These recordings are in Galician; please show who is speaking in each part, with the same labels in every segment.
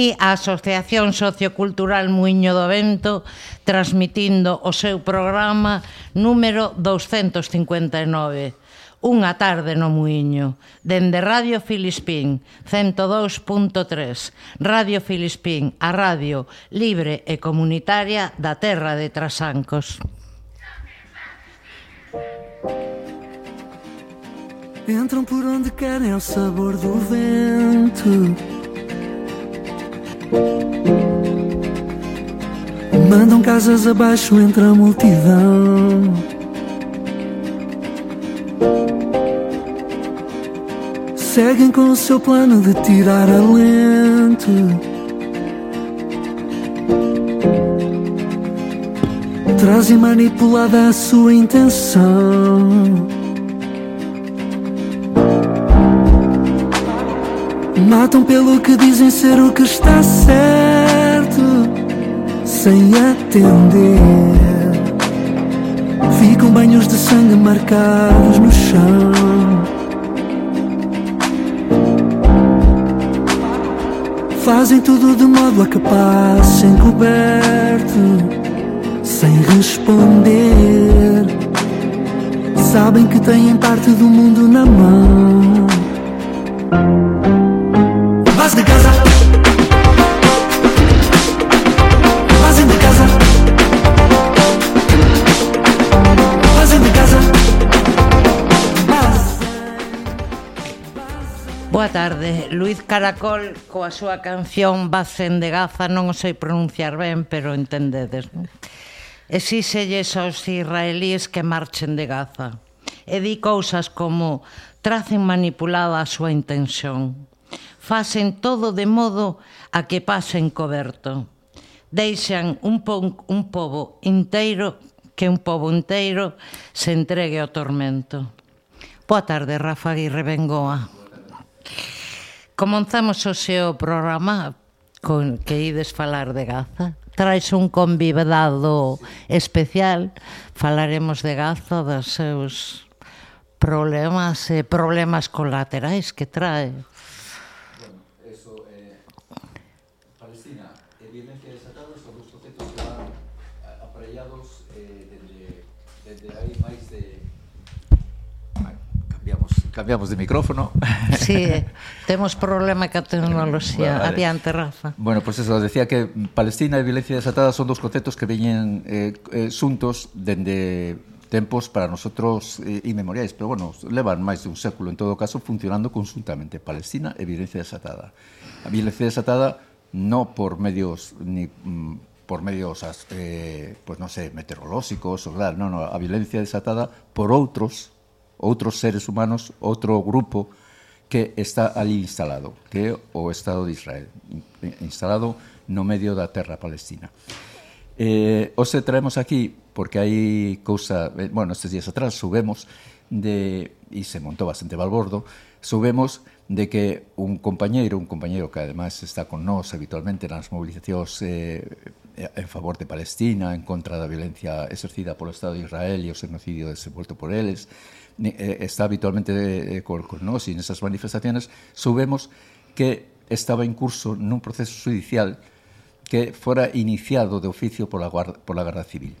Speaker 1: Aquí a Asociación Sociocultural Muiño do Vento transmitindo o seu programa número 259 Unha tarde no Muiño Dende Radio Filispín 102.3 Radio Filispín, a radio libre e comunitaria da terra de Trasancos.
Speaker 2: Entram por onde querem o sabor do vento. Mandam casas abaixo entre a multidão. Seguem com o seu plano de tirar alento. Trazem manipulada a sua intenção. Matam pelo que dizem ser o que está certo, sem atender. Ficam banhos de sangue marcados no chão. Fazem tudo de modo a que passem coberto, sem responder. Sabem que têm parte do mundo na mão. base de Gaza. Base de Gaza. Base de Gaza.
Speaker 1: Boa tarde, Luis Caracol coa súa canción Bacen de Gaza non o sei pronunciar ben, pero entendedes, non? Exíxelles aos israelíes que marchen de Gaza. E di cousas como tracen manipulada a súa intención facen todo de modo a que pasen coberto. Deixan un, po un pobo inteiro que un pobo inteiro se entregue ao tormento. Boa tarde, Rafa Aguirre Bengoa. Comenzamos o seu programa con que ides falar de Gaza. Traes un convidado especial. Falaremos de Gaza, dos seus problemas e problemas colaterais que trae.
Speaker 3: Cambiamos de micrófono.
Speaker 1: Sí, temos problema ca tecnoloxía. Bueno, vale. Adiante, Rafa.
Speaker 3: Bueno, pues eso, decía que Palestina e violencia desatada son dos conceptos que veñen eh, eh, xuntos dende tempos para nosotros eh, inmemoriais, pero bueno, levan máis dun século en todo caso funcionando conjuntamente Palestina e violencia desatada. A violencia desatada no por medios ni mm, por medios eh, pues no sé, meteorolóxicos, ou, claro, no, no, a violencia desatada por outros outros seres humanos, outro grupo que está ali instalado, que é o Estado de Israel, instalado no medio da terra palestina. Eh, hoxe traemos aquí, porque hai cousa, eh, bueno, estes días atrás subemos de, e se montou bastante balbordo, subemos de que un compañeiro, un compañeiro que además está con nós habitualmente nas movilizacións eh, en favor de Palestina, en contra da violencia exercida polo Estado de Israel e o xenocidio desenvolto por eles, eh, Eh, está habitualmente eh, eh, colcos, ¿no? e nesas manifestaciones soubemos que estaba en curso nun proceso judicial que fora iniciado de oficio pola, guarda, pola Garda Civil.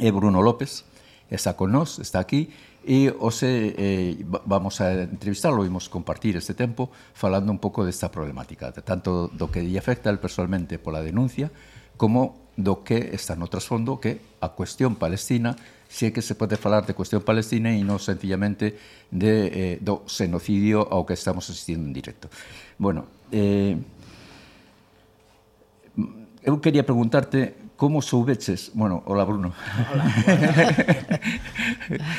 Speaker 3: E Bruno López está con nós, está aquí, e hoxe eh, vamos a entrevistarlo, vimos compartir este tempo falando un pouco desta problemática, tanto do que lle afecta el personalmente pola denuncia, como do que está no trasfondo que a cuestión palestina se é que se pode falar de cuestión palestina e non sencillamente de, eh, do xenocidio ao que estamos asistindo en directo. Bueno, eh, eu quería preguntarte como soubeches... Bueno, hola, Bruno. Hola.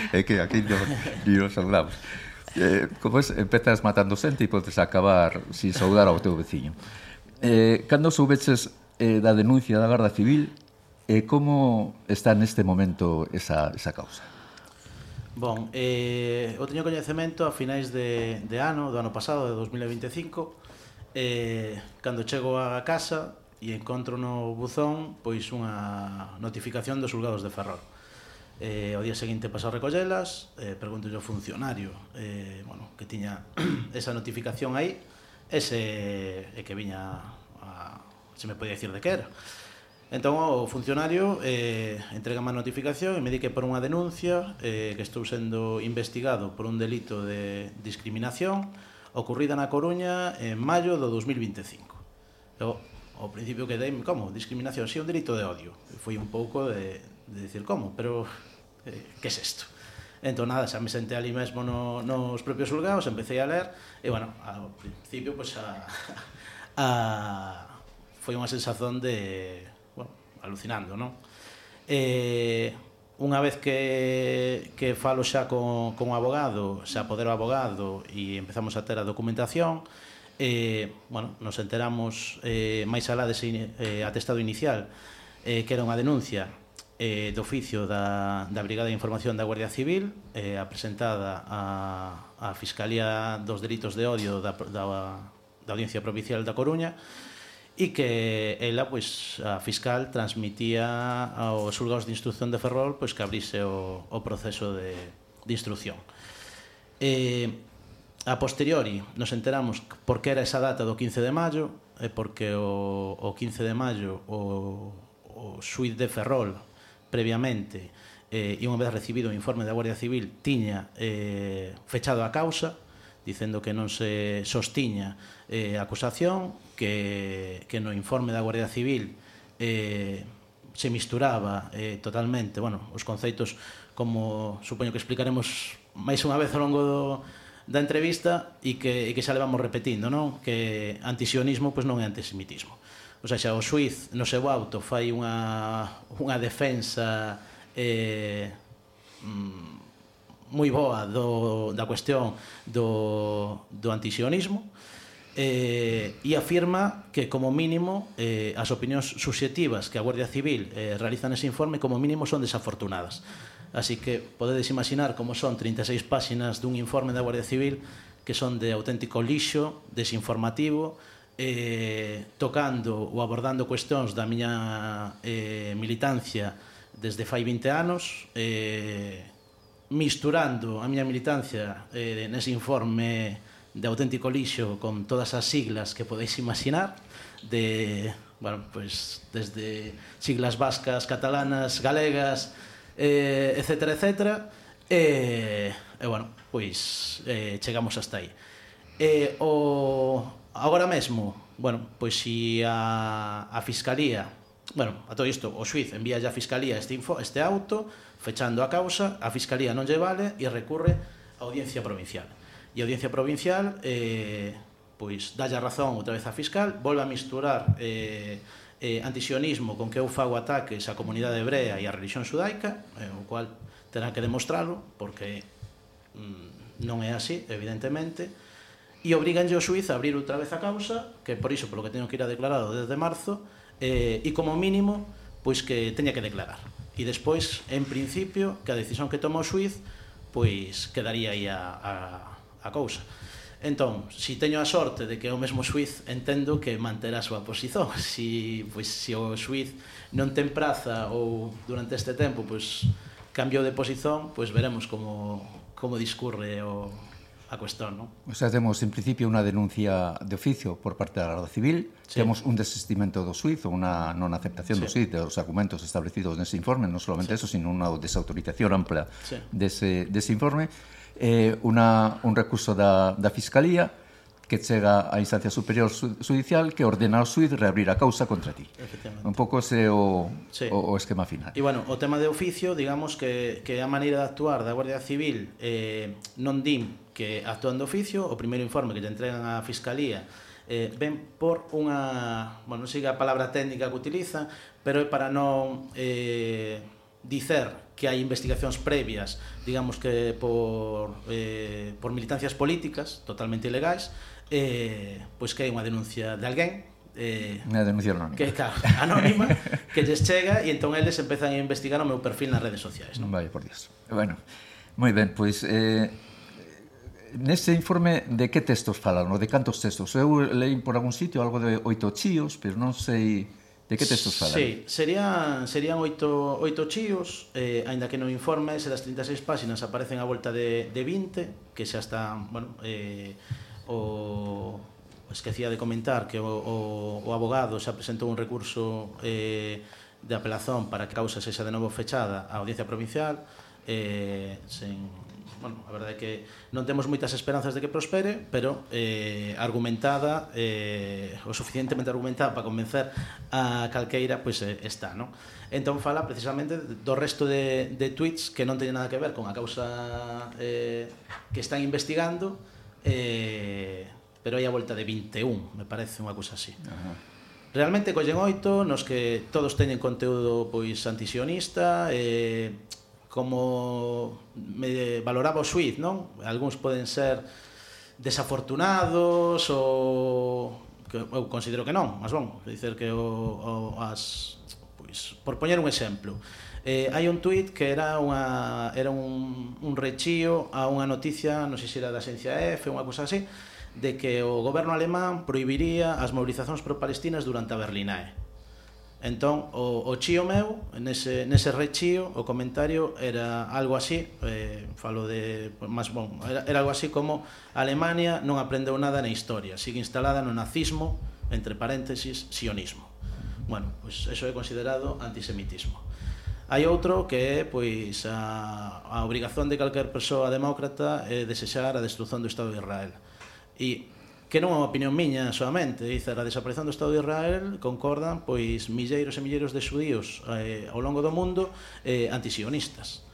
Speaker 3: é que aquí non, nos saudamos. Eh, como es, empezas matando xente e podes acabar sin saudar ao teu veciño. Eh, cando soubeches eh, da denuncia da Garda Civil Eh, e como está neste momento esa, esa causa?
Speaker 4: Bon, eh, eu teño coñecemento a finais de, de ano, do ano pasado, de 2025, eh, cando chego a casa e encontro no buzón pois unha notificación dos julgados de Ferrol. Eh, o día seguinte paso a recollelas, eh, pregunto ao funcionario eh, bueno, que tiña esa notificación aí, ese e que viña a, se me podía dicir de que era. Entón o funcionario eh, entrega má notificación e me di que por unha denuncia eh, que estou sendo investigado por un delito de discriminación ocorrida na Coruña en maio do 2025. Eu, ao principio quedei, como? Discriminación, si sí, un delito de odio. Foi un pouco de, de decir como, pero eh, que é es isto? Entón, nada, xa me senté ali mesmo no, nos propios julgados, empecé a ler, e, bueno, ao principio, pois, pues, a, a, foi unha sensación de alucinando, non? Eh, unha vez que, que falo xa con, con o abogado, xa poder o abogado e empezamos a ter a documentación, eh, bueno, nos enteramos eh, máis alá dese eh, atestado inicial, eh, que era unha denuncia eh, do oficio da, da Brigada de Información da Guardia Civil eh, apresentada a, a Fiscalía dos Delitos de Odio da, da, da Audiencia Provincial da Coruña e que ela pois a fiscal transmitía aos xulgados de instrucción de Ferrol pois que abrise o, o proceso de, de instrucción. Eh, a posteriori nos enteramos por que era esa data do 15 de maio e porque o, o 15 de maio o, o suite de Ferrol previamente eh, e unha vez recibido o informe da Guardia Civil tiña eh, fechado a causa dicendo que non se sostiña eh, a acusación que, que no informe da Guardia Civil eh, se misturaba eh, totalmente, bueno, os conceitos como supoño que explicaremos máis unha vez ao longo do, da entrevista e que, e que xa levamos repetindo, non? Que antisionismo pois non é antisemitismo. O sea, xa o suiz no seu auto fai unha, unha defensa eh, mm, moi boa do, da cuestión do, do antisionismo eh, e afirma que como mínimo eh, as opinións subjetivas que a Guardia Civil eh, realiza nese informe como mínimo son desafortunadas. Así que podedes imaginar como son 36 páxinas dun informe da Guardia Civil que son de auténtico lixo, desinformativo, eh, tocando ou abordando cuestións da miña eh, militancia desde fai 20 anos, eh, misturando a miña militancia eh, nese informe de auténtico lixo con todas as siglas que podéis imaginar, de, bueno, pues, desde siglas vascas, catalanas, galegas, eh, etc. etc. E, eh, eh, bueno, pois eh, chegamos hasta aí. Eh, o, agora mesmo, bueno, pois si a, a Fiscalía bueno, a todo isto, o xuiz envía a Fiscalía este, info, este auto, fechando a causa, a Fiscalía non lle vale e recurre a Audiencia Provincial e a Audiencia Provincial eh, pois dalle a razón outra vez a fiscal, volve a misturar eh, eh, antisionismo con que eu fago ataques á comunidade hebrea e á religión judaica, eh, o cual terá que demostrarlo, porque mm, non é así, evidentemente, e obriganlle o suiz a abrir outra vez a causa, que por iso polo que teño que ir a declarado desde marzo, eh, e como mínimo, pois que teña que declarar. E despois, en principio, que a decisión que toma o suiz pois quedaría aí a, a, a cousa. Entón, se si teño a sorte de que é o mesmo suiz, entendo que manterá a súa posición. Si, pois, se si o suiz non ten praza ou durante este tempo pois, cambiou de posición, pois veremos como, como discurre o, a cuestión. Non?
Speaker 3: O sea, temos en principio unha denuncia de oficio por parte da Garda Civil, sí. temos un desestimento do suiz, unha non aceptación sí. do suiz dos argumentos establecidos nese informe, non solamente sí. eso, sino unha desautorización ampla sí. dese, dese informe, eh, una, un recurso da, da Fiscalía que chega á instancia superior judicial que ordena ao suiz reabrir a causa contra ti. Un pouco ese o, sí. o, o esquema final.
Speaker 4: E bueno, o tema de oficio, digamos que, que a maneira de actuar da Guardia Civil eh, non din que actúan de oficio, o primeiro informe que te entregan á Fiscalía eh, ven por unha, bueno, non sei a palabra técnica que utiliza, pero é para non... Eh, dicer que hai investigacións previas, digamos que por, eh, por militancias políticas totalmente ilegais, eh, pois que hai unha denuncia de alguén
Speaker 3: eh, unha denuncia anónima.
Speaker 4: Que, claro, anónima que lles chega e entón eles empezan a investigar o meu perfil nas redes sociais. Non?
Speaker 3: Vai, por Dios. Bueno, moi ben, pois... Eh, Nese informe de que textos falan, de cantos textos? Eu leí por algún sitio algo de oito chíos, pero non sei De que textos falan?
Speaker 4: Sí, serían, serían oito, oito chíos, eh, aínda que no informe ese das 36 páxinas aparecen a volta de, de 20, que xa están, bueno, eh, o, esquecía de comentar que o, o, o abogado xa presentou un recurso eh, de apelación para que a causa sexa de novo fechada á audiencia provincial, eh, sen, bueno, a verdade é que non temos moitas esperanzas de que prospere, pero eh, argumentada, eh, o suficientemente argumentada para convencer a calqueira, pois pues, eh, está, non? Entón fala precisamente do resto de, de tweets que non teñen nada que ver con a causa eh, que están investigando, eh, pero hai a volta de 21, me parece unha cousa así. Ajá. Realmente collen oito nos que todos teñen conteúdo pois antisionista, eh, como me valoraba o Suiz, non? Algúns poden ser desafortunados ou que eu considero que non, mas bon, dicer que o, o as pois, por poñer un exemplo. Eh, hai un tuit que era unha era un un rechío a unha noticia, non sei se era da Agencia F, unha cousa así, de que o goberno alemán prohibiría as mobilizacións pro-palestinas durante a Berlinae. Entón, o, o chío meu, nese, nese rechío, o comentario era algo así, eh, falo de, mas, bon, era, era algo así como Alemania non aprendeu nada na historia, sigue instalada no nazismo, entre paréntesis, sionismo. Bueno, pois pues eso é considerado antisemitismo. Hai outro que é pois, a, a obrigación de calquer persoa demócrata é desexar a destrucción do Estado de Israel. E que non é unha opinión miña solamente, dice, a desaparición do Estado de Israel concordan pois milleiros e milleiros de xudíos eh, ao longo do mundo eh, antisionistas.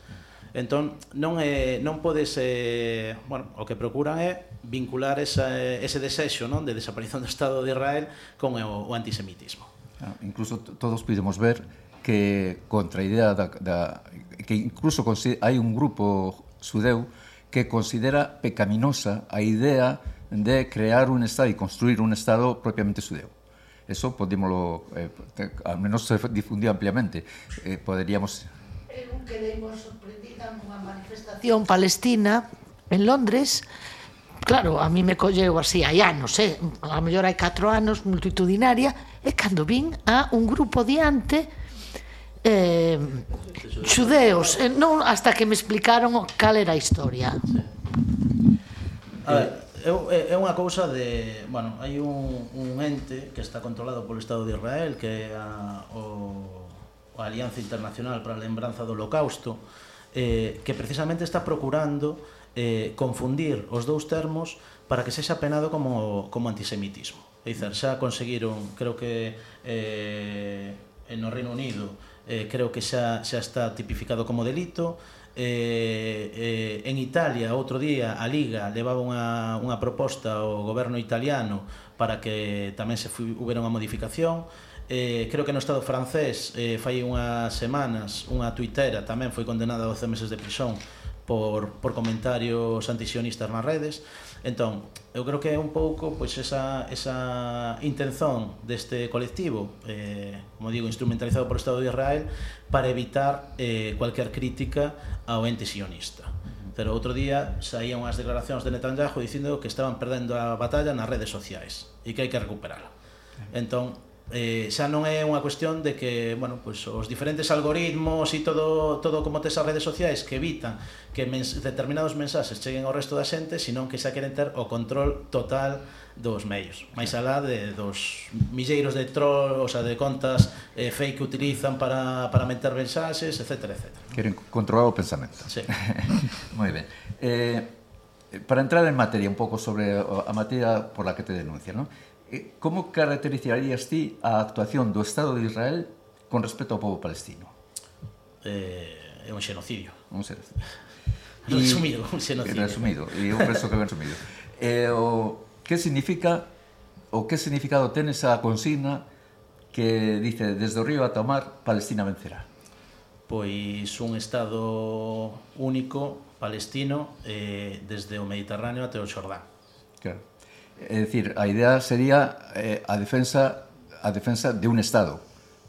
Speaker 4: Entón, non, é, non podes... Eh, bueno, o que procuran é vincular esa, ese desexo non de desaparición do Estado de Israel con o, o antisemitismo.
Speaker 3: Ah, incluso todos podemos ver que contra a idea da, da que incluso hai un grupo xudeu que considera pecaminosa a idea de crear un Estado y construir un Estado propiamente judeo. Eso podemos, eh, al menos se difundió ampliamente. Eh, poderíamos...
Speaker 5: Eu quedemos sorprendida nunha manifestación palestina en Londres Claro, a mí me colleu así hai anos, eh? a mellor hai 4 anos, multitudinaria, e cando vin a un grupo diante eh, xudeos, eh, non hasta que me explicaron cal era a historia.
Speaker 4: A ver, é, é unha cousa de, bueno, hai un, un ente que está controlado polo Estado de Israel, que é a, o, a Alianza Internacional para a Lembranza do Holocausto, eh, que precisamente está procurando eh, confundir os dous termos para que sexa penado como, como antisemitismo. É dicir, xa conseguiron, creo que eh, no Reino Unido, eh, creo que xa, xa está tipificado como delito, eh, eh, en Italia outro día a Liga levaba unha, unha proposta ao goberno italiano para que tamén se houbera unha modificación. Eh, creo que no Estado francés eh, fai unhas semanas unha tuitera tamén foi condenada a 12 meses de prisión por, por comentarios antisionistas nas redes. Entón, eu creo que é un pouco pois esa, esa intención deste colectivo, eh, como digo, instrumentalizado por o Estado de Israel para evitar eh, cualquier crítica ao ente sionista. Pero outro día saían unhas declaracións de Netanyahu dicindo que estaban perdendo a batalla nas redes sociais e que hai que recuperala. Entón, eh, xa non é unha cuestión de que, bueno, pois os diferentes algoritmos e todo todo como tes as redes sociais que evitan que mens determinados mensaxes cheguen ao resto da xente, senón que xa queren ter o control total dos medios. Máis alá de dos milleiros de troll, o sea, de contas eh, fake que utilizan para, para meter mensaxes, etc. etc.
Speaker 3: Queren controlar o pensamento.
Speaker 4: Sí.
Speaker 3: Moi ben. Eh, para entrar en materia un pouco sobre a materia por la que te denuncia, ¿no? Eh, como caracterizarías ti a actuación do Estado de Israel con respecto ao povo palestino?
Speaker 4: Eh, é un xenocidio.
Speaker 3: Un xenocidio.
Speaker 4: Resumido, un xenocidio.
Speaker 3: Resumido, e eu penso que ben resumido. Eh, o, que significa o que significado ten esa consigna que dice desde o río ata o mar, Palestina vencerá?
Speaker 4: Pois un Estado único palestino eh, desde o Mediterráneo até o Xordán.
Speaker 3: Claro É dicir, a idea sería eh, a defensa a defensa de un Estado,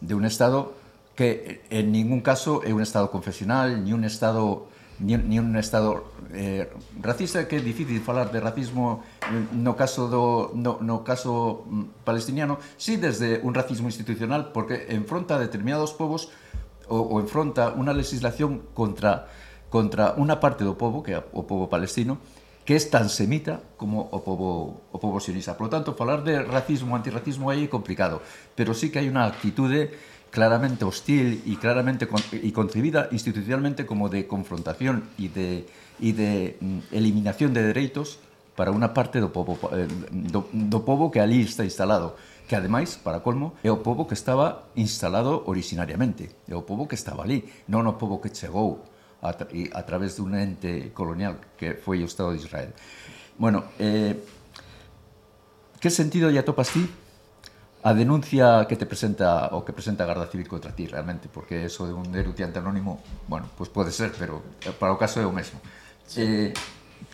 Speaker 3: de un Estado que en ningún caso é un Estado confesional, ni un Estado ni, ni un Estado eh, racista, que é difícil falar de racismo no caso do no, no caso mm, palestiniano, si sí desde un racismo institucional, porque enfronta a determinados povos ou, ou enfronta unha legislación contra contra unha parte do povo, que é o povo palestino, que é tan semita como o povo, o povo sionista. Por lo tanto, falar de racismo, antirracismo aí é complicado, pero sí que hai unha actitude claramente hostil e claramente con, y concebida institucionalmente como de confrontación e de, y de mm, eliminación de dereitos para unha parte do povo, eh, do, do povo que ali está instalado que ademais, para colmo, é o povo que estaba instalado originariamente, é o povo que estaba ali, non o povo que chegou a, tra a través dun ente colonial que foi o Estado de Israel. Bueno, eh, que sentido lle atopas ti a denuncia que te presenta o que presenta a Garda Civil contra ti realmente, porque eso de un denunciante anónimo, bueno, pues pode ser, pero para o caso é o mesmo. Sí. Eh,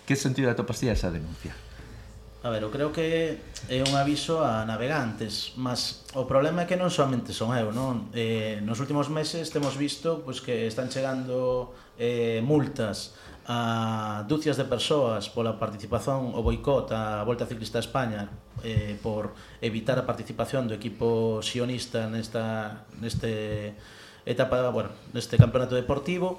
Speaker 3: que sentido atopas ti a esa denuncia?
Speaker 4: A ver, eu creo que é un aviso a navegantes, mas o problema é que non somente son eu, non? Eh, nos últimos meses temos visto pois, que están chegando eh, multas a dúcias de persoas pola participación o boicot á Volta Ciclista a España eh, por evitar a participación do equipo sionista nesta, neste etapa, bueno, neste campeonato deportivo.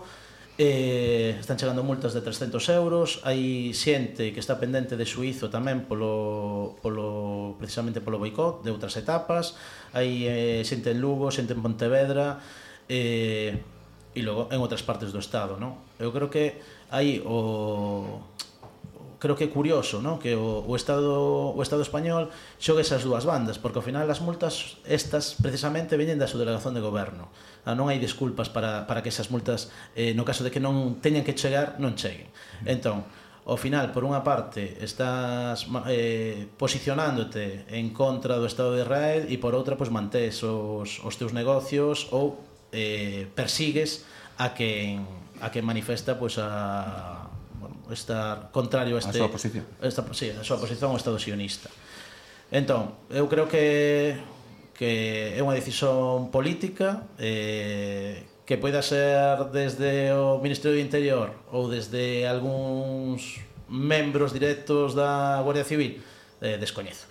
Speaker 4: Eh, están chegando multas de 300 euros. Hai xente que está pendente de suizo tamén polo, polo precisamente polo boicot de outras etapas. Hai eh, xente en Lugo, xente en Pontevedra eh, e logo en outras partes do Estado, non? Eu creo que aí o creo que é curioso, non? Que o, o Estado o Estado español xogue esas dúas bandas, porque ao final as multas estas precisamente veñen da subdelegación de goberno. Ah, non hai desculpas para, para que esas multas eh, no caso de que non teñan que chegar, non cheguen. Entón, ao final, por unha parte, estás eh, posicionándote en contra do Estado de Israel e por outra, pois, mantés os, os teus negocios ou eh, persigues a quen a quen manifesta pois a bueno, estar contrario a este
Speaker 3: a súa posición.
Speaker 4: Esta, sí, a súa posición ao estado sionista. Entón, eu creo que que é unha decisión política eh, que poida ser desde o Ministerio do Interior ou desde algúns membros directos da Guardia Civil eh, descoñezo.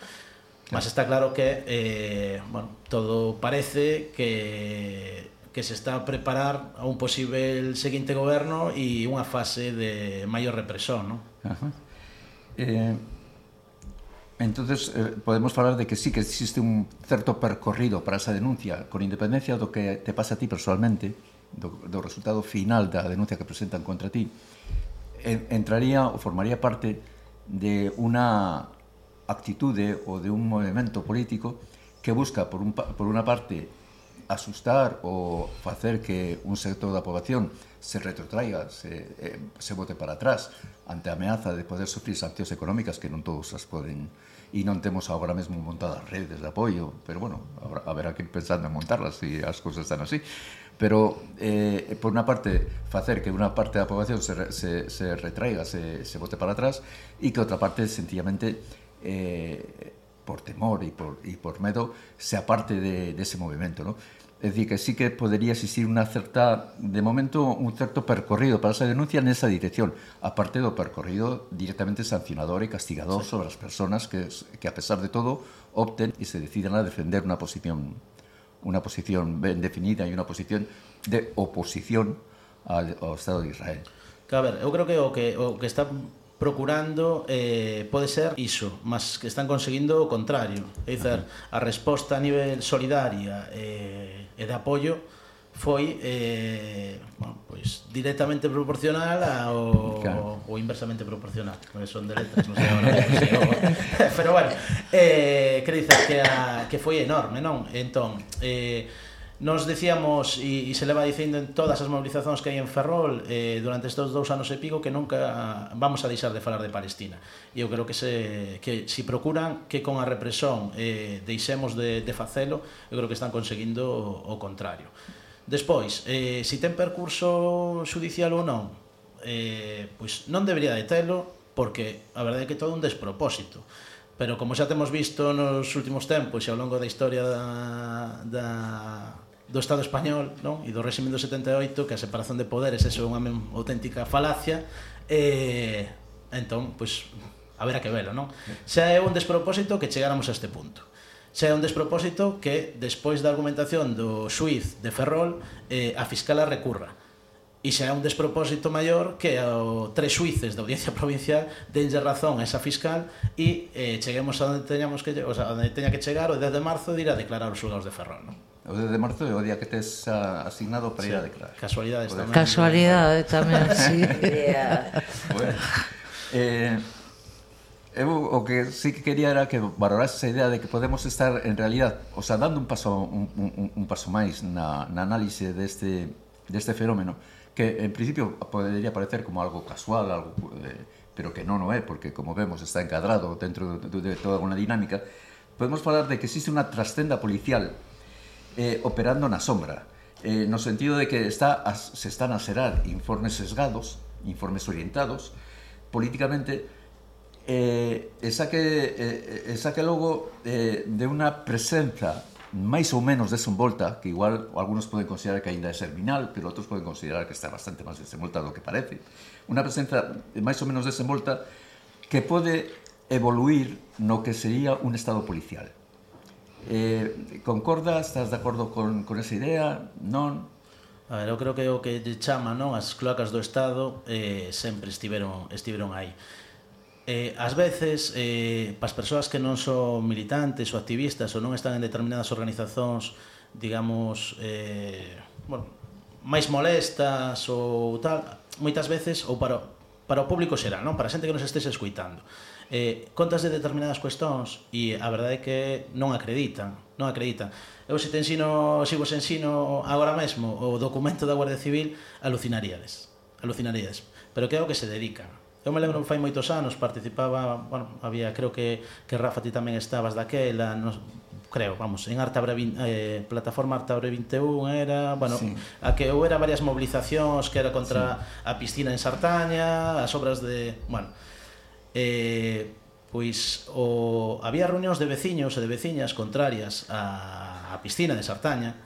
Speaker 4: Mas está claro que eh, bueno, todo parece que que se está a preparar a un posible seguinte goberno e unha fase de maior represión, non?
Speaker 3: Ajá. Eh, entonces eh, podemos falar de que sí que existe un certo percorrido para esa denuncia con independencia do que te pasa a ti personalmente do, do resultado final da denuncia que presentan contra ti en, entraría ou formaría parte de unha actitude ou de un movimento político que busca por, un, por unha parte asustar ou facer que un sector da poboación se retrotraiga, se, eh, se bote para atrás ante a ameaza de poder sufrir sancións económicas que non todos as poden e non temos agora mesmo montadas redes de apoio, pero bueno, agora haberá que ir pensando en montarlas se as cousas están así. Pero, eh, por unha parte, facer que unha parte da poboación se, se, se retraiga, se, se bote para atrás, e que outra parte, sencillamente, eh, por temor e por, e por medo, se aparte de, de ese movimento, ¿no? É dicir, que sí que podería existir unha certa, de momento, un certo percorrido para esa denuncia nesa dirección, aparte do percorrido directamente sancionador e castigador sí. sobre as personas que, que, a pesar de todo, opten e se decidan a defender unha posición unha posición ben definida e unha posición de oposición ao Estado de Israel.
Speaker 4: Que, a ver, eu creo que o que, o que está procurando eh, pode ser iso, mas que están conseguindo o contrario. É dizer, a resposta a nivel solidaria eh, e de apoio foi eh, bueno, pois, directamente proporcional ao, claro. ou inversamente proporcional son de letras, non sei agora sei, o, pero bueno eh, que dices que, a, que foi enorme non entón eh, Nos decíamos, e, e se leva dicindo en todas as mobilizacións que hai en Ferrol eh, durante estes dous anos e pico que nunca vamos a deixar de falar de Palestina. E eu creo que se, que si procuran que con a represión eh, deixemos de, de facelo, eu creo que están conseguindo o, o contrario. Despois, eh, si ten percurso judicial ou non, eh, pois non debería de telo, porque a verdade é que todo un despropósito pero como xa temos visto nos últimos tempos e ao longo da historia da, da do Estado español non? e do régimen do 78 que a separación de poderes é unha auténtica falacia e entón, pois, haberá que velo, non? Xa é un despropósito que chegáramos a este punto. Xa é un despropósito que, despois da argumentación do suiz de Ferrol, eh, a fiscala recurra. E xa é un despropósito maior que o tres suíces da audiencia provincial denlle razón a esa fiscal e eh, cheguemos a onde, teñamos que, o sea, onde teña que chegar o 10 de marzo de ir a declarar os xulgados de Ferrol, non?
Speaker 3: O 10 de marzo é o día que tes uh, asignado para sí. ir a declarar.
Speaker 4: Casualidades tamén.
Speaker 1: Casualidade tamén, sí. yeah.
Speaker 3: bueno, eh, eu o que sí que quería era que valorase esa idea de que podemos estar en realidad, o sea, dando un paso un, un, un paso máis na, na análise deste deste fenómeno que en principio podería parecer como algo casual, algo eh, pero que non o é, porque como vemos está encadrado dentro de, de toda unha dinámica, podemos falar de que existe unha trascenda policial eh, operando na sombra, eh, no sentido de que está a, se están a serar informes sesgados, informes orientados, políticamente, eh, esa, que, eh, esa que logo eh, de unha presenza máis ou menos desenvolta, que igual algunos poden considerar que aínda é terminal, pero outros poden considerar que está bastante máis desenvolta do que parece, unha presenza máis ou menos desenvolta que pode evoluir no que sería un estado policial. Eh, concordas, estás de acordo con, con esa idea? Non?
Speaker 4: A ver, eu creo que o que lle chama, non, as cloacas do Estado eh, sempre estiveron estiveron aí. Eh, ás veces, eh, para as persoas que non son militantes ou activistas ou non están en determinadas organizacións, digamos, eh, bueno, máis molestas ou tal, moitas veces, ou para, para o público xeral, non? para a xente que nos estes escuitando, eh, contas de determinadas cuestións e a verdade é que non acreditan, non acreditan. Eu se te ensino, se vos ensino agora mesmo o documento da Guardia Civil, alucinaríades, alucinaríades. Pero que é o que se dedican? Eu me lembro fai moitos anos, participaba, bueno, había, creo que, que Rafa ti tamén estabas daquela, nos, creo, vamos, en Arta eh, plataforma Arta 21 era, bueno, sí. a que eu era varias mobilizacións que era contra sí. a piscina en Sartaña, as obras de, bueno, eh, pois o, había reunións de veciños e de veciñas contrarias á, á piscina de Sartaña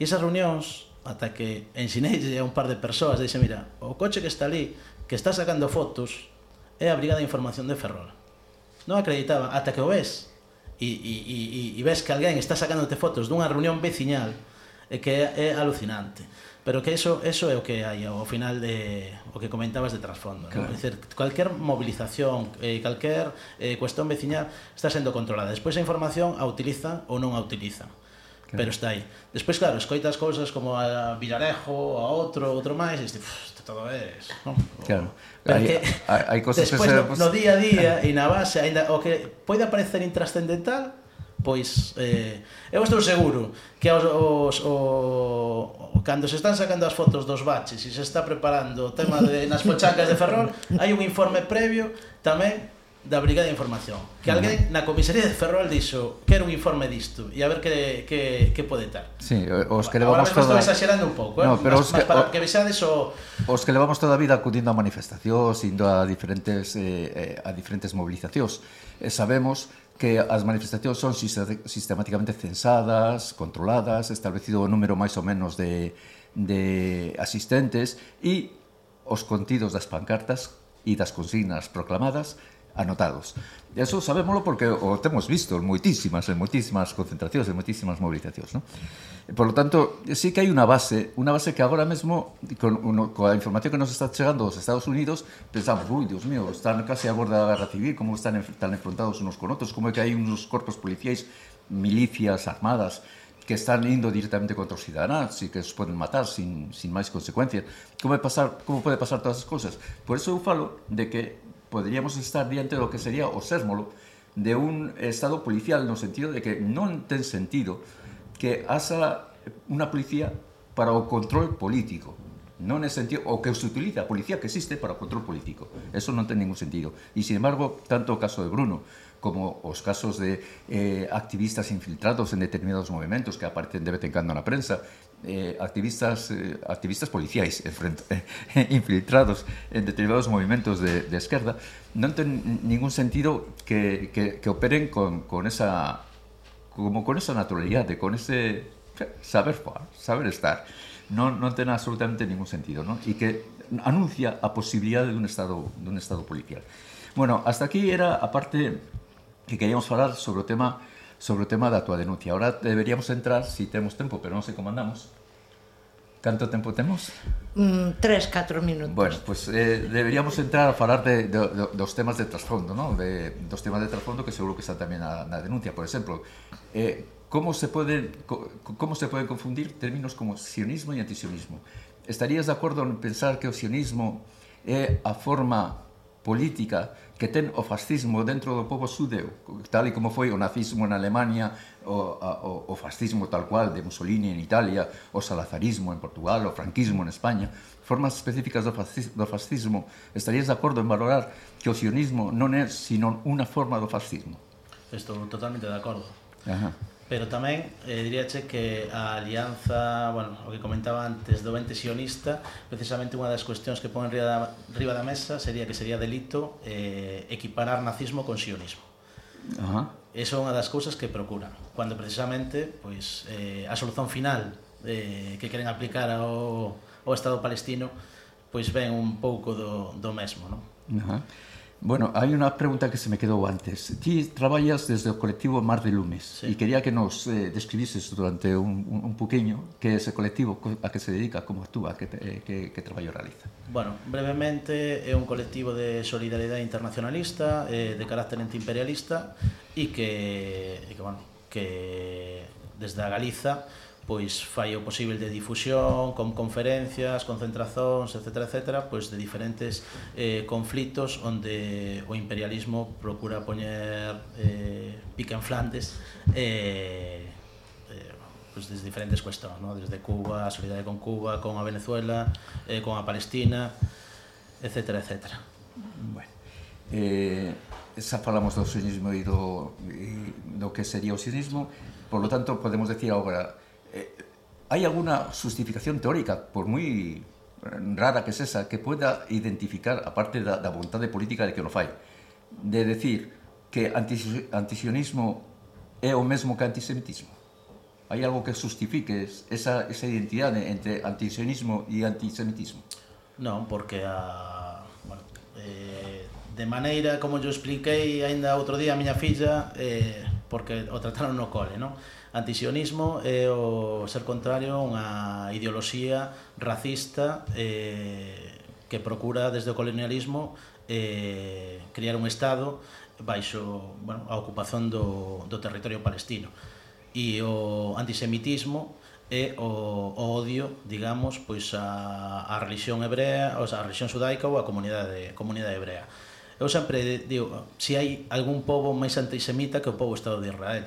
Speaker 4: e esas reunións ata que ensinei a un par de persoas dixe, mira, o coche que está ali que está sacando fotos é a Brigada de Información de Ferrol non acreditaba ata que o ves e, e, e, e ves que alguén está sacándote fotos dunha reunión veciñal e que é, é alucinante. Pero que eso, eso é o que hai ao final de o que comentabas de trasfondo, claro. ¿no? Es decir, cualquier movilización, eh, calquer eh, cuestión veciñal está sendo controlada. Despois a información a utilizan ou non a utilizan. Claro. Pero está aí. Despois, claro, escoitas cousas como a Villarejo, a outro, outro máis, e este, isto todo é... No?
Speaker 3: Claro.
Speaker 4: Pero
Speaker 3: hai, hai, hai cosas
Speaker 4: despois,
Speaker 3: que se...
Speaker 4: no, no día a día e na base, ainda, o que pode parecer intrascendental, pois eh, eu estou seguro que os, os, o, cando se están sacando as fotos dos baches e se está preparando o tema de, nas pochacas de Ferrol hai un informe previo tamén da Brigada de Información que alguén na comisaría de Ferrol dixo quero un informe disto e a ver que, que, que pode estar
Speaker 3: sí, os que levamos
Speaker 4: toda... estou exagerando un pouco eh,
Speaker 3: no, eh? pero
Speaker 4: mas,
Speaker 3: os que,
Speaker 4: mas para
Speaker 3: o...
Speaker 4: que vexades o...
Speaker 3: os que levamos toda a vida acudindo a manifestacións indo a diferentes eh, eh a diferentes movilizacións eh, sabemos que as manifestacións son sistemáticamente censadas, controladas, establecido o número máis ou menos de, de asistentes e os contidos das pancartas e das consignas proclamadas anotados. E eso sabémoslo porque o temos visto en moitísimas, en moitísimas concentracións, en moitísimas mobilizacións. Non? Por lo tanto, sí que hai unha base, unha base que agora mesmo, con, uno, coa información que nos está chegando dos Estados Unidos, pensamos, ui, Dios mío, están casi a borda da guerra civil, como están tan enfrontados unos con outros, como é que hai uns corpos policiais, milicias armadas, que están indo directamente contra os cidadáns e que os poden matar sin, sin máis consecuencias. Como, é pasar, como pode pasar todas as cousas? Por eso eu falo de que poderíamos estar diante do que sería o sérmolo de un estado policial no sentido de que non ten sentido que haxa unha policía para control político. Non é sentido o que se utiliza policía que existe para control político. Eso non ten ningún sentido. E sin embargo tanto o caso de Bruno como os casos de eh, activistas infiltrados en determinados movimentos que aparecen de vez en cando prensa eh, activistas eh, activistas policiais eh, eh, infiltrados en determinados movimentos de, de esquerda non ten ningún sentido que, que, que operen con, con esa como con esa naturalidade con ese eh, saber saber estar non, non ten absolutamente ningún sentido ¿no? e que anuncia a posibilidade dun estado dun estado policial bueno, hasta aquí era a parte que queríamos falar sobre o tema sobre o tema da tua denuncia. Ahora deberíamos entrar, si temos tempo, pero non sei como andamos. Canto tempo temos?
Speaker 1: Mm, tres, catro minutos.
Speaker 3: Bueno, pues eh, deberíamos entrar a falar de, de, de, dos temas de trasfondo, ¿no? De, dos temas de trasfondo que seguro que están tamén na, na denuncia. Por exemplo, eh, como se pode co, como se pode confundir términos como sionismo e antisionismo? Estarías de acordo en pensar que o sionismo é a forma política que ten o fascismo dentro do povo xudeu, tal e como foi o nazismo en Alemania, o, o, o fascismo tal cual de Mussolini en Italia, o salazarismo en Portugal, o franquismo en España, formas específicas do fascismo, do fascismo estarías de acordo en valorar que o sionismo non é sino unha forma do fascismo?
Speaker 4: Estou totalmente de acordo.
Speaker 3: Ajá.
Speaker 4: Pero tamén, eh, diríache que a alianza, bueno, o que comentaba antes do ente sionista, precisamente unha das cuestións que pon riba da, riba da mesa sería que sería delito eh, equiparar nazismo con sionismo.
Speaker 3: Ajá.
Speaker 4: Eso é unha das cousas que procuran, cando precisamente pois, eh, a solución final eh, que queren aplicar ao, ao Estado palestino pois ven un pouco do, do mesmo. Non?
Speaker 3: Ajá. Bueno, hai unha pregunta que se me quedou antes. Ti traballas desde o colectivo Mar de Lumes
Speaker 4: sí.
Speaker 3: e quería que nos eh, describises durante un, un, un poquinho que ese colectivo a que se dedica, como actúa, que, eh, que, que traballo realiza.
Speaker 4: Bueno, brevemente é un colectivo de solidaridade internacionalista eh, de carácter antiimperialista e que, e que, bueno, que desde a Galiza pois fai o posible de difusión, con conferencias, concentracións, etc., etc., pois de diferentes eh, conflitos onde o imperialismo procura poñer eh, pica en Flandes eh, eh pois pues, desde diferentes cuestións, ¿no? desde Cuba, a solidaridade con Cuba, con a Venezuela, eh, con a Palestina, etc. etc.
Speaker 3: Bueno, eh, xa falamos do sionismo e do, e do que sería o sionismo, por lo tanto, podemos decir agora eh, ¿hay alguna justificación teórica, por moi eh, rara que sesa, que pueda identificar, aparte da, da vontade política de que non fai, de decir que antisionismo é o mesmo que antisemitismo? Hai algo que justifique esa, esa identidade entre antisionismo e antisemitismo?
Speaker 4: Non, porque a... Bueno, eh, de maneira, como yo expliquei ainda outro día a miña filla, eh, porque o trataron no cole, non? Antisionismo é o ser contrario a unha ideoloxía racista eh, que procura desde o colonialismo eh, crear un Estado baixo bueno, a ocupación do, do territorio palestino. E o antisemitismo é o, o odio, digamos, pois a, a religión hebrea, ou sea, a religión judaica ou a comunidade, comunidade hebrea. Eu sempre digo, se hai algún pobo máis antisemita que o pobo Estado de Israel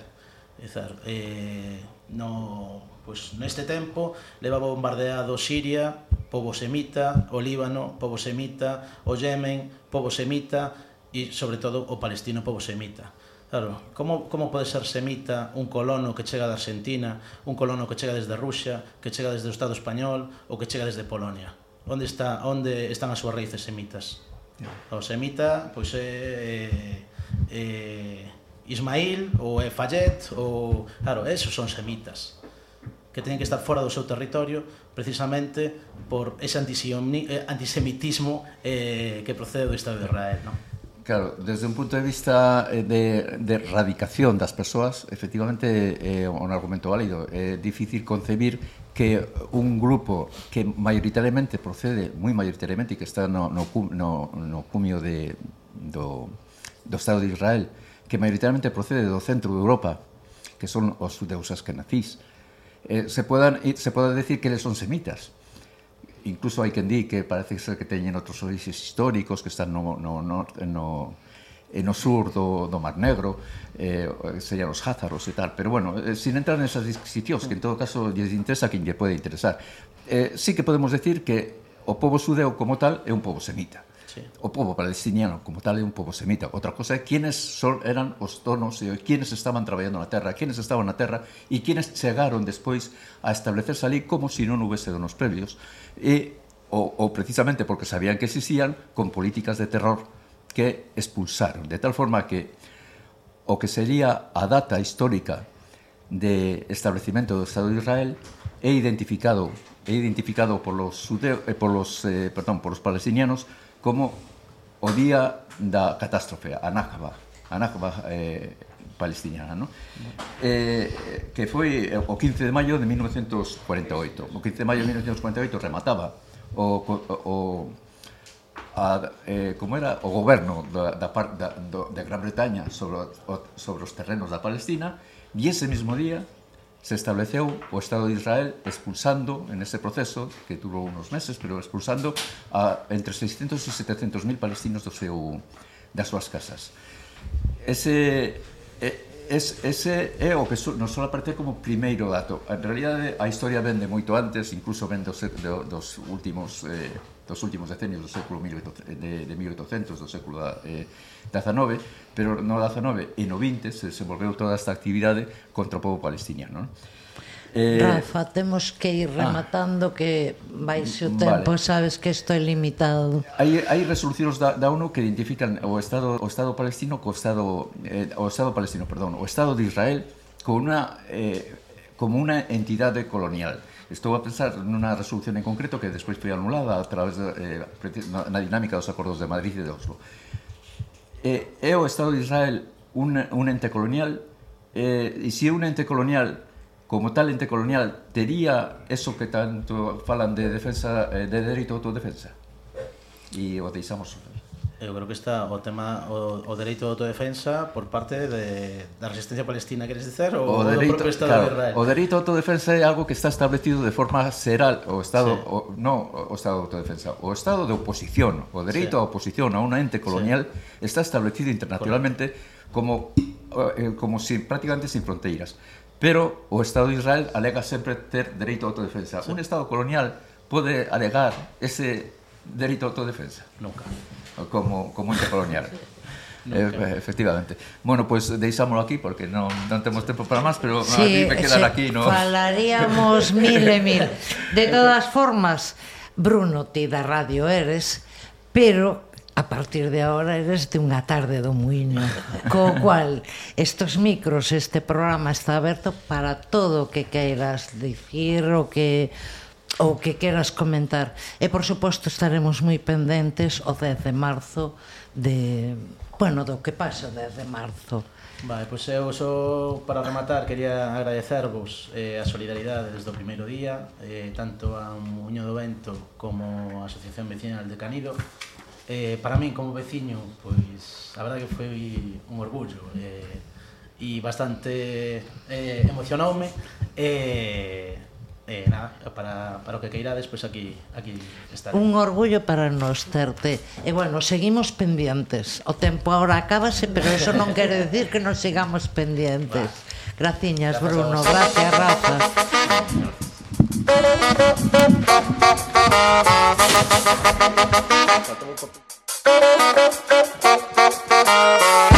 Speaker 4: Ezar, eh, no, pues, neste tempo leva bombardeado Siria, povo semita, o Líbano, povo semita, o Yemen, povo semita e, sobre todo, o palestino povo semita. Claro, como, como pode ser semita un colono que chega da Argentina, un colono que chega desde Rusia, que chega desde o Estado español ou que chega desde Polonia? Onde está onde están as súas raíces semitas? O semita, pois é, é, é Ismail ou é Fayet ou claro, esos son semitas que teñen que estar fora do seu territorio precisamente por ese eh, antisemitismo eh, que procede do Estado de Israel, non?
Speaker 3: Claro, desde un punto de vista eh, de, de radicación das persoas, efectivamente é eh, un argumento válido. É difícil concebir que un grupo que maioritariamente procede, moi maioritariamente, que está no, no, no, no cumio de, do, do Estado de Israel, que maioritariamente procede do centro de Europa, que son os judeus askenazís, eh, se, puedan, eh, se poda decir que eles son semitas. Incluso hai quen di que parece ser que teñen outros orixes históricos que están no, no, no, no, no sur do, do Mar Negro, eh, serían os házaros e tal. Pero bueno, eh, sin entrar nesas disquisicións, que en todo caso lles interesa a quen lle pode interesar. Eh, sí que podemos decir que o povo sudeo como tal é un povo semita
Speaker 4: Sí.
Speaker 3: O povo palestiniano como tal é un povo semita. Outra cosa é quienes son, eran os donos, quienes estaban traballando na terra, quienes estaban na terra e quienes chegaron despois a establecerse ali como se si non houvese donos previos. E, ou, ou precisamente porque sabían que existían, con políticas de terror que expulsaron. De tal forma que o que sería a data histórica de establecimento do Estado de Israel é identificado é identificado por los, judeo, eh, por los eh, perdón, por los palestinianos como o día da catástrofe, a Nakba, a Nakba eh, palestiniana, ¿no? eh, que foi eh, o 15 de maio de 1948. O 15 de maio de 1948 remataba o, o a, eh, como era o goberno da, da, da, da Gran Bretaña sobre, o, sobre os terrenos da Palestina e ese mesmo día se estableceu o Estado de Israel expulsando, en ese proceso, que durou unos meses, pero expulsando a, entre 600 e 700 mil palestinos do seu, das súas casas. Ese, es, ese é o que nos só aparecer como primeiro dato. En realidade, a historia vende moito antes, incluso vende dos, dos últimos... Eh, dos últimos decenios do século 18, de, de 1800, do século da, eh, XIX, pero no 19 e no 20 se desenvolveu toda esta actividade contra o povo palestiniano. Non?
Speaker 1: Eh, Rafa, temos que ir ah. rematando ah, que vais o tempo, vale. sabes que isto é limitado.
Speaker 3: Hai, hai resolucións da, da ONU que identifican o Estado o Estado palestino co Estado eh, o Estado palestino, perdón, o Estado de Israel con unha eh, como unha entidade colonial. Estou a pensar nunha resolución en concreto que despois foi anulada a través de, eh, na dinámica dos acordos de Madrid e de Oslo. Eh, é o Estado de Israel un, un ente colonial eh, e se un ente colonial como tal ente colonial tería eso que tanto falan de defensa eh, de dereito a autodefensa e o deixamos
Speaker 4: eu creo que está o tema o, o dereito de autodefensa por parte de, da resistencia palestina, queres dizer,
Speaker 3: o, o dereito, do propio Estado claro, de Israel. O dereito de autodefensa é algo que está establecido de forma xeral o Estado, sí. o, non o Estado de autodefensa, o Estado de oposición, o dereito sí. a oposición a un ente colonial sí. está establecido internacionalmente como eh, eh como sin, prácticamente sin fronteiras. Pero o Estado de Israel alega sempre ter dereito a autodefensa. Sí. Un Estado colonial pode alegar ese dereito a autodefensa?
Speaker 4: Nunca
Speaker 3: como, como ente colonial. No, eh, efectivamente. Bueno, pues, deixámolo aquí porque non, non temos tempo para máis, pero sí, a mí me quedar aquí, no.
Speaker 1: Falaríamos mil e mil. De todas formas, Bruno, ti da radio eres, pero a partir de ahora eres de unha tarde do muiño. Co cual, estos micros, este programa está aberto para todo o que queiras dicir, o que ou que queras comentar. E, por suposto, estaremos moi pendentes o 10 de marzo de... Bueno, do que pasa o 10 de marzo.
Speaker 4: Vale, pois eu só para rematar quería agradecervos eh, a solidaridade desde o primeiro día eh, tanto a Muño do Vento como a Asociación Vecinal de Canido eh, para min como veciño pois a verdade que foi un orgullo eh, e bastante eh, emocionoume eh, eh, nada, para, para o que queirades, pois pues aquí, aquí estaré.
Speaker 1: Un orgullo para nos terte. E bueno, seguimos pendientes. O tempo agora acábase, pero eso non quere decir que non sigamos pendientes. Graciñas, Gracias Bruno. Gracias, Rafa.
Speaker 2: Gracias.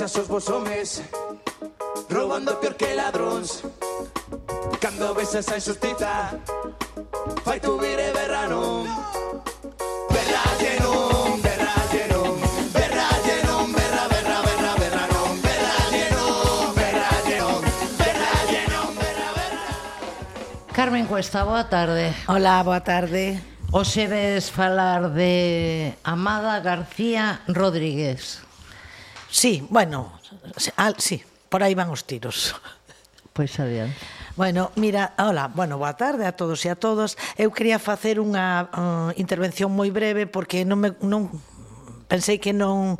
Speaker 2: a esos bosomes, robando peor que ladrons. Cando veces a esos tita, fai tu vire verano. Verrà lleno, verrà lleno, verrà lleno, verrà.
Speaker 1: Carmen Cuesta, boa tarde.
Speaker 5: Hola, boa tarde.
Speaker 1: Hoxe ves falar de Amada García Rodríguez.
Speaker 5: Sí, bueno, al, sí, por aí van os tiros.
Speaker 1: Pois adiante.
Speaker 5: Bueno, mira, hola, bueno, boa tarde a todos e a todas. Eu quería facer unha uh, intervención moi breve porque non me non pensei que non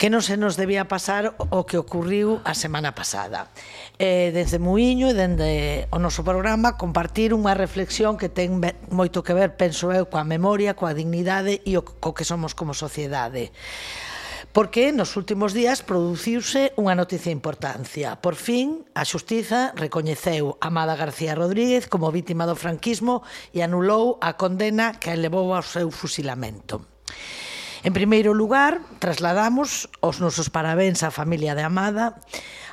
Speaker 5: que non se nos debía pasar o que ocurriu a semana pasada. Eh, desde Muiño e dende o noso programa compartir unha reflexión que ten moito que ver, penso eu, coa memoria, coa dignidade e o, co que somos como sociedade porque nos últimos días produciuse unha noticia importancia. Por fin, a Xustiza recoñeceu a Amada García Rodríguez como vítima do franquismo e anulou a condena que elevou ao seu fusilamento. En primeiro lugar, trasladamos os nosos parabéns á familia de Amada,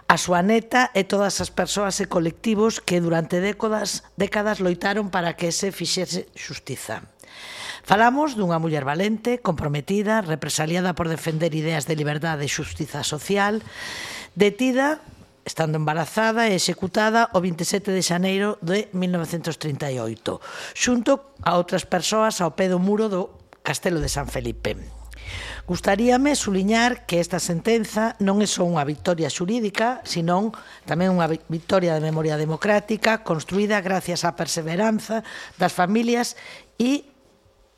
Speaker 5: a súa neta e todas as persoas e colectivos que durante décadas, décadas loitaron para que se fixese xustiza. Falamos dunha muller valente, comprometida, represaliada por defender ideas de liberdade e xustiza social, detida estando embarazada e executada o 27 de xaneiro de 1938, xunto a outras persoas ao pé do muro do Castelo de San Felipe. Gustaríame suliñar que esta sentenza non é só unha victoria xurídica, senón tamén unha victoria de memoria democrática construída gracias á perseveranza das familias e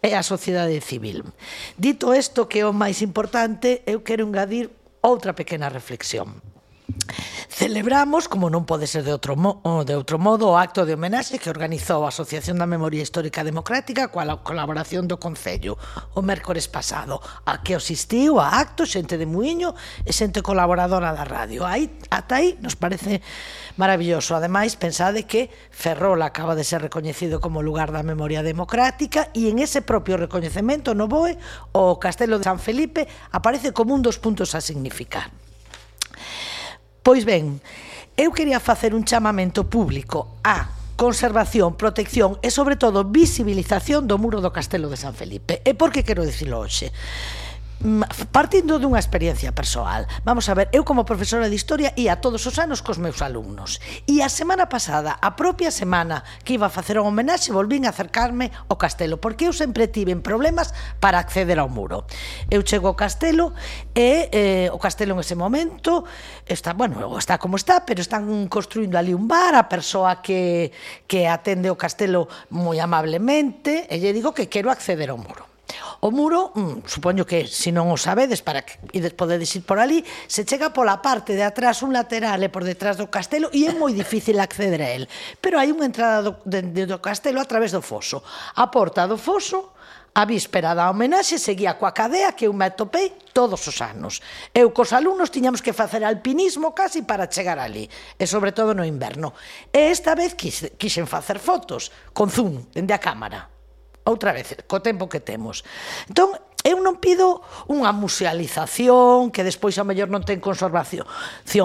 Speaker 5: e a sociedade civil. Dito isto que é o máis importante, eu quero engadir outra pequena reflexión. Celebramos, como non pode ser de outro, mo de outro modo, o acto de homenaxe que organizou a Asociación da Memoria Histórica Democrática coa colaboración do Concello o mércores pasado, a que asistiu a acto xente de Muiño e xente colaboradora da radio. Aí, ata aí nos parece maravilloso. Ademais, pensade que Ferrol acaba de ser recoñecido como lugar da memoria democrática e en ese propio recoñecemento no BOE o Castelo de San Felipe aparece como un dos puntos a significar. Pois ben, eu quería facer un chamamento público a conservación, protección e, sobre todo, visibilización do muro do Castelo de San Felipe. E por que quero dicilo hoxe? Mm, partindo dunha experiencia persoal. Vamos a ver, eu como profesora de historia ia todos os anos cos meus alumnos. E a semana pasada, a propia semana que iba a facer un homenaxe, volvín a acercarme ao castelo, porque eu sempre tiven problemas para acceder ao muro. Eu chego ao castelo e eh, o castelo en ese momento está, bueno, está como está, pero están construindo ali un bar, a persoa que, que atende o castelo moi amablemente, e lle digo que quero acceder ao muro. O muro, mm, supoño que se non o sabedes para que ides podedes ir por ali, se chega pola parte de atrás un lateral e por detrás do castelo e é moi difícil acceder a el. Pero hai unha entrada do, de, de, do castelo a través do foso. A porta do foso A víspera da homenaxe seguía coa cadea que eu me atopei todos os anos. Eu cos alumnos tiñamos que facer alpinismo casi para chegar ali, e sobre todo no inverno. E esta vez quixen facer fotos, con zoom, dende a cámara outra vez, co tempo que temos. Entón, Eu non pido unha musealización que despois a mellor non ten conservación,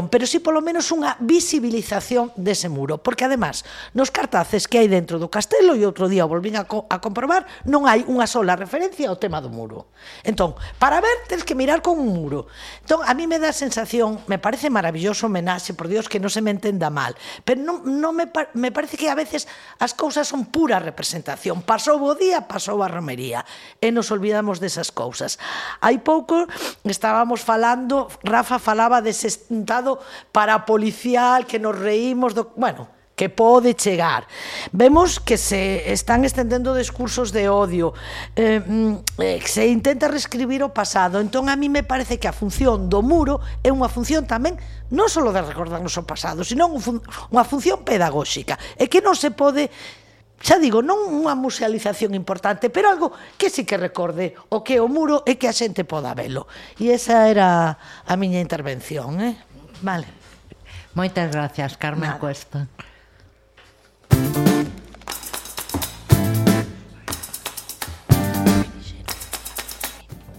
Speaker 5: pero si polo menos unha visibilización dese muro, porque además nos cartaces que hai dentro do castelo e outro día volvín a, co a comprobar, non hai unha sola referencia ao tema do muro. Entón, para ver tens que mirar con un muro. Entón, a mí me dá sensación, me parece maravilloso homenaxe, por Dios que non se me entenda mal, pero non, non me, par me parece que a veces as cousas son pura representación. Pasou o día, pasou a romería, e nos olvidamos desas outras cousas. Hai pouco estábamos falando, Rafa falaba dese estado parapolicial que nos reímos do, bueno, que pode chegar. Vemos que se están estendendo discursos de odio, eh, mm, eh, se intenta reescribir o pasado. Entón, a mí me parece que a función do muro é unha función tamén non só de recordarnos o pasado, senón unha función pedagóxica. É que non se pode xa digo, non unha musealización importante, pero algo que sí que recorde o que o muro e que a xente poda velo. E esa era a miña intervención, eh? Vale.
Speaker 1: Moitas gracias, Carmen Nada. Cuesta.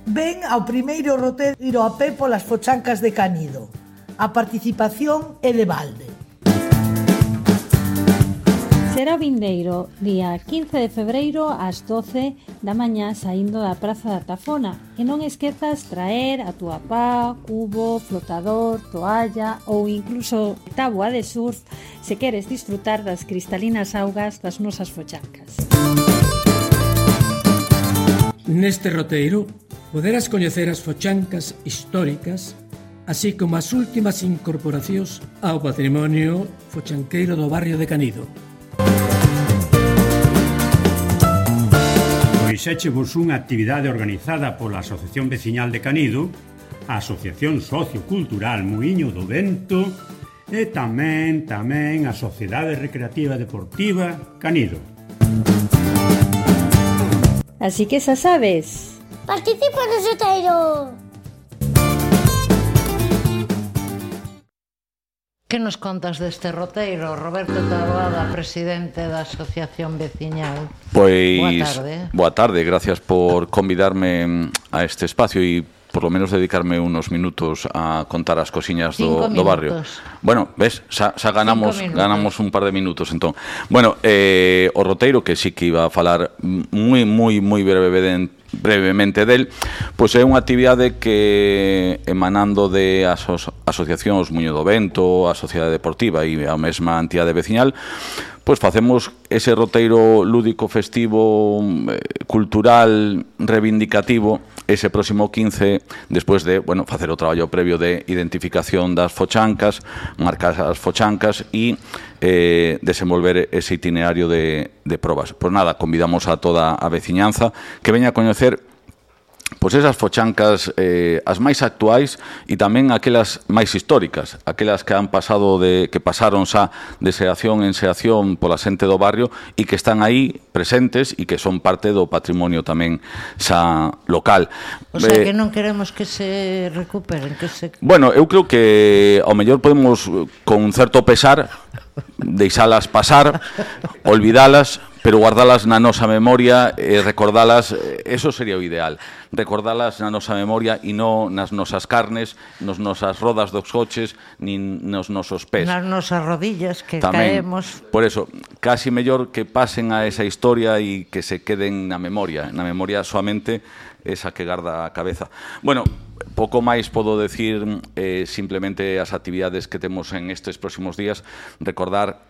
Speaker 6: Ven ao primeiro roteiro a pé polas fochancas de Canido. A participación é de balde.
Speaker 7: Será vindeiro, día 15 de febreiro ás 12 da mañá saindo da Praza da Tafona e non esquezas traer a túa pá, cubo, flotador, toalla ou incluso táboa de surf se queres disfrutar das cristalinas augas das nosas fochancas.
Speaker 8: Neste roteiro poderás coñecer as fochancas históricas así como as últimas incorporacións ao patrimonio fochanqueiro do barrio de Canido.
Speaker 9: Fixéchevos unha actividade organizada pola Asociación Veciñal de Canido, a Asociación Sociocultural Muiño do Vento e tamén, tamén a Sociedade Recreativa Deportiva Canido.
Speaker 7: Así que xa sabes.
Speaker 10: Participa no xoteiro!
Speaker 1: Que nos contas deste roteiro, Roberto Taboada, presidente da Asociación Veciñal?
Speaker 10: Pois,
Speaker 1: boa tarde.
Speaker 10: Boa tarde, gracias por convidarme a este espacio e por lo menos dedicarme unos minutos a contar as cosiñas do, do barrio. Bueno, ves, xa, xa ganamos ganamos un par de minutos entón. Bueno, eh, o roteiro que sí que iba a falar mm, moi moi moi brevemente brevemente del, pois é unha actividade que emanando de aso asociacións Muño do Vento, a Sociedade Deportiva e a mesma entidade veciñal, pois facemos ese roteiro lúdico, festivo, eh, cultural, reivindicativo, ese próximo 15 despois de, bueno, facer o traballo previo de identificación das fochancas, marcar as fochancas e eh, desenvolver ese itinerario de, de probas. Pois nada, convidamos a toda a veciñanza que veña a coñecer pois esas fochancas eh, as máis actuais e tamén aquelas máis históricas, aquelas que han pasado de que pasaron xa de xeración en xeración pola xente do barrio e que están aí presentes e que son parte do patrimonio tamén xa local.
Speaker 1: O sea,
Speaker 10: eh,
Speaker 1: que non queremos que se recuperen, que se
Speaker 10: Bueno, eu creo que ao mellor podemos con certo pesar deixalas pasar, olvidalas, pero guardalas na nosa memoria e recordalas, eh, eso sería o ideal, recordalas na nosa memoria e non nas nosas carnes, nos nosas rodas dos coches, nin nos nosos pés.
Speaker 1: Nas nosas rodillas que
Speaker 10: Tamén,
Speaker 1: caemos.
Speaker 10: Por eso, casi mellor que pasen a esa historia e que se queden na memoria, na memoria soamente esa que garda a cabeza. Bueno, pouco máis podo decir eh, simplemente as actividades que temos en estes próximos días, recordar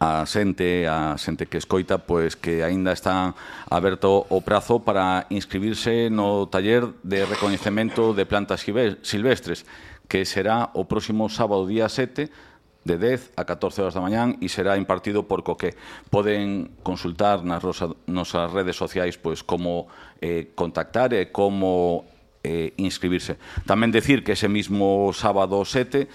Speaker 10: a xente, a xente que escoita, pois que aínda está aberto o prazo para inscribirse no taller de recoñecemento de plantas silvestres, que será o próximo sábado día 7 de 10 a 14 horas da mañán e será impartido por Coque. Poden consultar nas rosa, nosas redes sociais pois como eh, contactar e como eh, inscribirse. Tamén decir que ese mismo sábado 7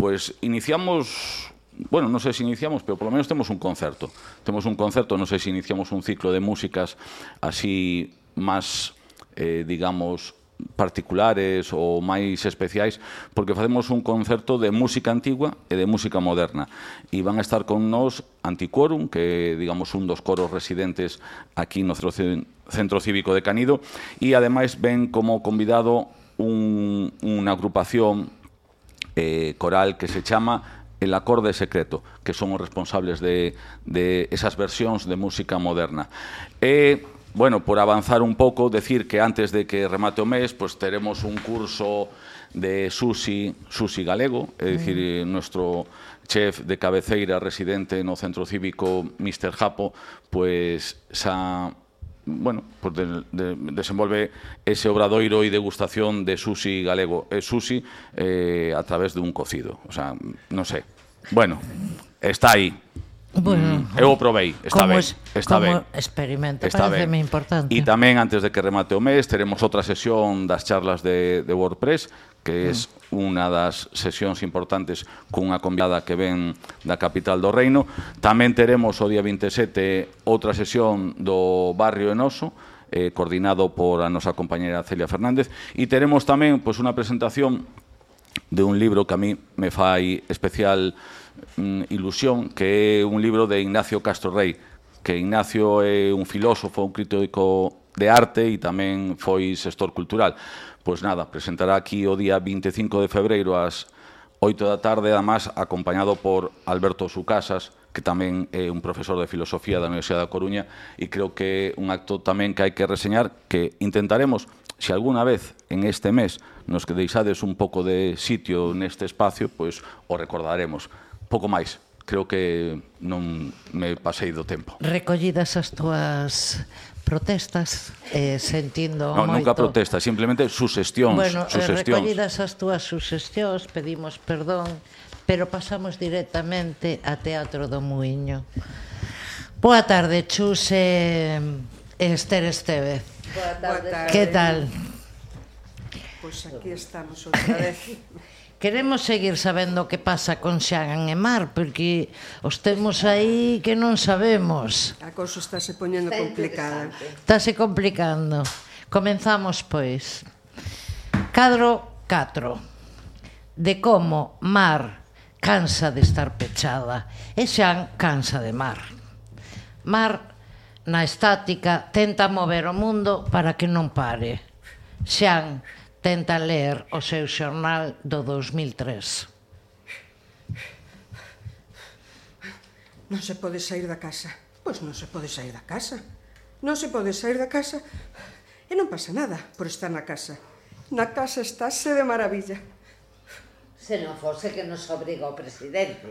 Speaker 10: pois iniciamos bueno, non sei se iniciamos, pero polo menos temos un concerto. Temos un concerto, non sei se iniciamos un ciclo de músicas así máis, eh, digamos, particulares ou máis especiais porque facemos un concerto de música antigua e de música moderna e van a estar con nós Antiquorum que é, digamos un dos coros residentes aquí no Centro Cívico de Canido e ademais ven como convidado un, unha agrupación eh, coral que se chama el acorde secreto, que son os responsables de, de esas versións de música moderna. E, bueno, por avanzar un pouco, decir que antes de que remate o mes, pues teremos un curso de sushi, sushi galego, é dicir, mm. nuestro chef de cabeceira residente no Centro Cívico, Mr. Japo, pues xa bueno, pues de, de, ese obradoiro e degustación de sushi galego, eh, sushi eh, a través dun cocido. O sea, non sei. Bueno, está aí.
Speaker 1: Bueno,
Speaker 10: mm, eu o probei, está ben,
Speaker 1: es,
Speaker 10: está
Speaker 1: como
Speaker 10: ben.
Speaker 1: experimento,
Speaker 10: está
Speaker 1: pareceme ben. importante.
Speaker 10: E tamén antes de que remate o mes teremos outra sesión das charlas de, de WordPress, que é mm. unha das sesións importantes cunha convidada que ven da capital do reino. Tamén teremos o día 27 outra sesión do barrio Enoso, eh, coordinado por a nosa compañera Celia Fernández, e teremos tamén pois, unha presentación de un libro que a mí me fai especial mm, Ilusión, que é un libro de Ignacio Castro Rey, que Ignacio é un filósofo, un crítico de arte e tamén foi sector cultural. Pois nada, presentará aquí o día 25 de febreiro ás 8 da tarde, además acompañado por Alberto Sucasas, que tamén é un profesor de filosofía da Universidade da Coruña e creo que é un acto tamén que hai que reseñar que intentaremos, se alguna vez en este mes nos que deixades un pouco de sitio neste espacio, pois o recordaremos pouco máis. Creo que non me pasei do tempo.
Speaker 1: Recollidas as túas protestas eh, sentindo
Speaker 10: no,
Speaker 1: moito.
Speaker 10: Nunca protestas, simplemente susestións.
Speaker 1: Bueno, eh,
Speaker 10: susestións.
Speaker 1: recollidas as túas susestións, pedimos perdón, pero pasamos directamente a Teatro do Muiño. Boa tarde, Chus e eh, Esther Estevez.
Speaker 11: Boa tarde. Boa tarde.
Speaker 1: Que tal?
Speaker 11: Pois pues aquí estamos outra vez.
Speaker 1: queremos seguir sabendo que pasa con Xagan e Mar, porque os temos aí que non sabemos.
Speaker 11: A cousa estáse poñendo Está complicada.
Speaker 1: Estáse complicando. Comenzamos, pois. Cadro 4. De como Mar
Speaker 12: cansa de estar pechada e Xan cansa de Mar. Mar, na estática, tenta mover o mundo para que non pare. Xan, Tenta ler o seu xornal do 2003.
Speaker 11: Non se pode sair da casa. Pois non se pode sair da casa. Non se pode sair da casa e non pasa nada por estar na casa. Na casa estáse de maravilla.
Speaker 12: Se non fose que nos obriga o presidente.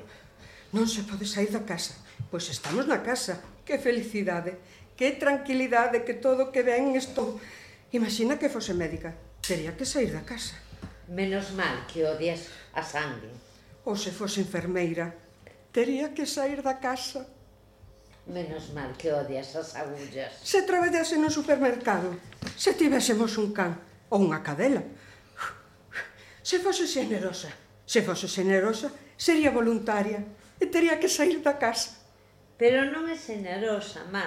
Speaker 11: Non se pode sair da casa, pois estamos na casa. Que felicidade, que tranquilidade, que todo que ven estou. Imagina que fose médica. Tería que sair da casa.
Speaker 12: Menos mal que odias a sangue.
Speaker 11: Ou se fose enfermeira, tería que sair da casa.
Speaker 12: Menos mal que odias as agullas.
Speaker 11: Se traballase no supermercado, se tivésemos un can ou unha cadela. Se fose xenerosa, se fose xenerosa, sería voluntaria e tería que sair da casa.
Speaker 12: Pero non é xenerosa, má.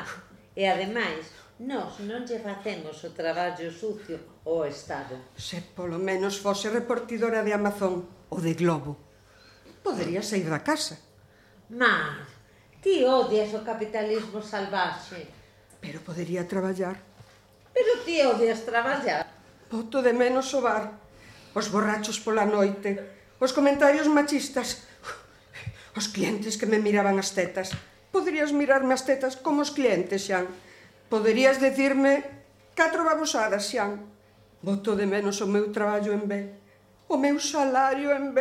Speaker 12: E ademais, Nos non lle facemos o traballo sucio ao Estado.
Speaker 11: Se polo menos fose reportidora de Amazon ou de Globo, podería sair da casa.
Speaker 12: Mas, ti odias o capitalismo salvaxe.
Speaker 11: Pero podería traballar.
Speaker 12: Pero ti odias traballar.
Speaker 11: Boto de menos o bar, os borrachos pola noite, os comentarios machistas, os clientes que me miraban as tetas. Poderías mirarme as tetas como os clientes, Xan. Poderías decirme catro babosadas, Xan. Boto de menos o meu traballo en B, o meu salario en B,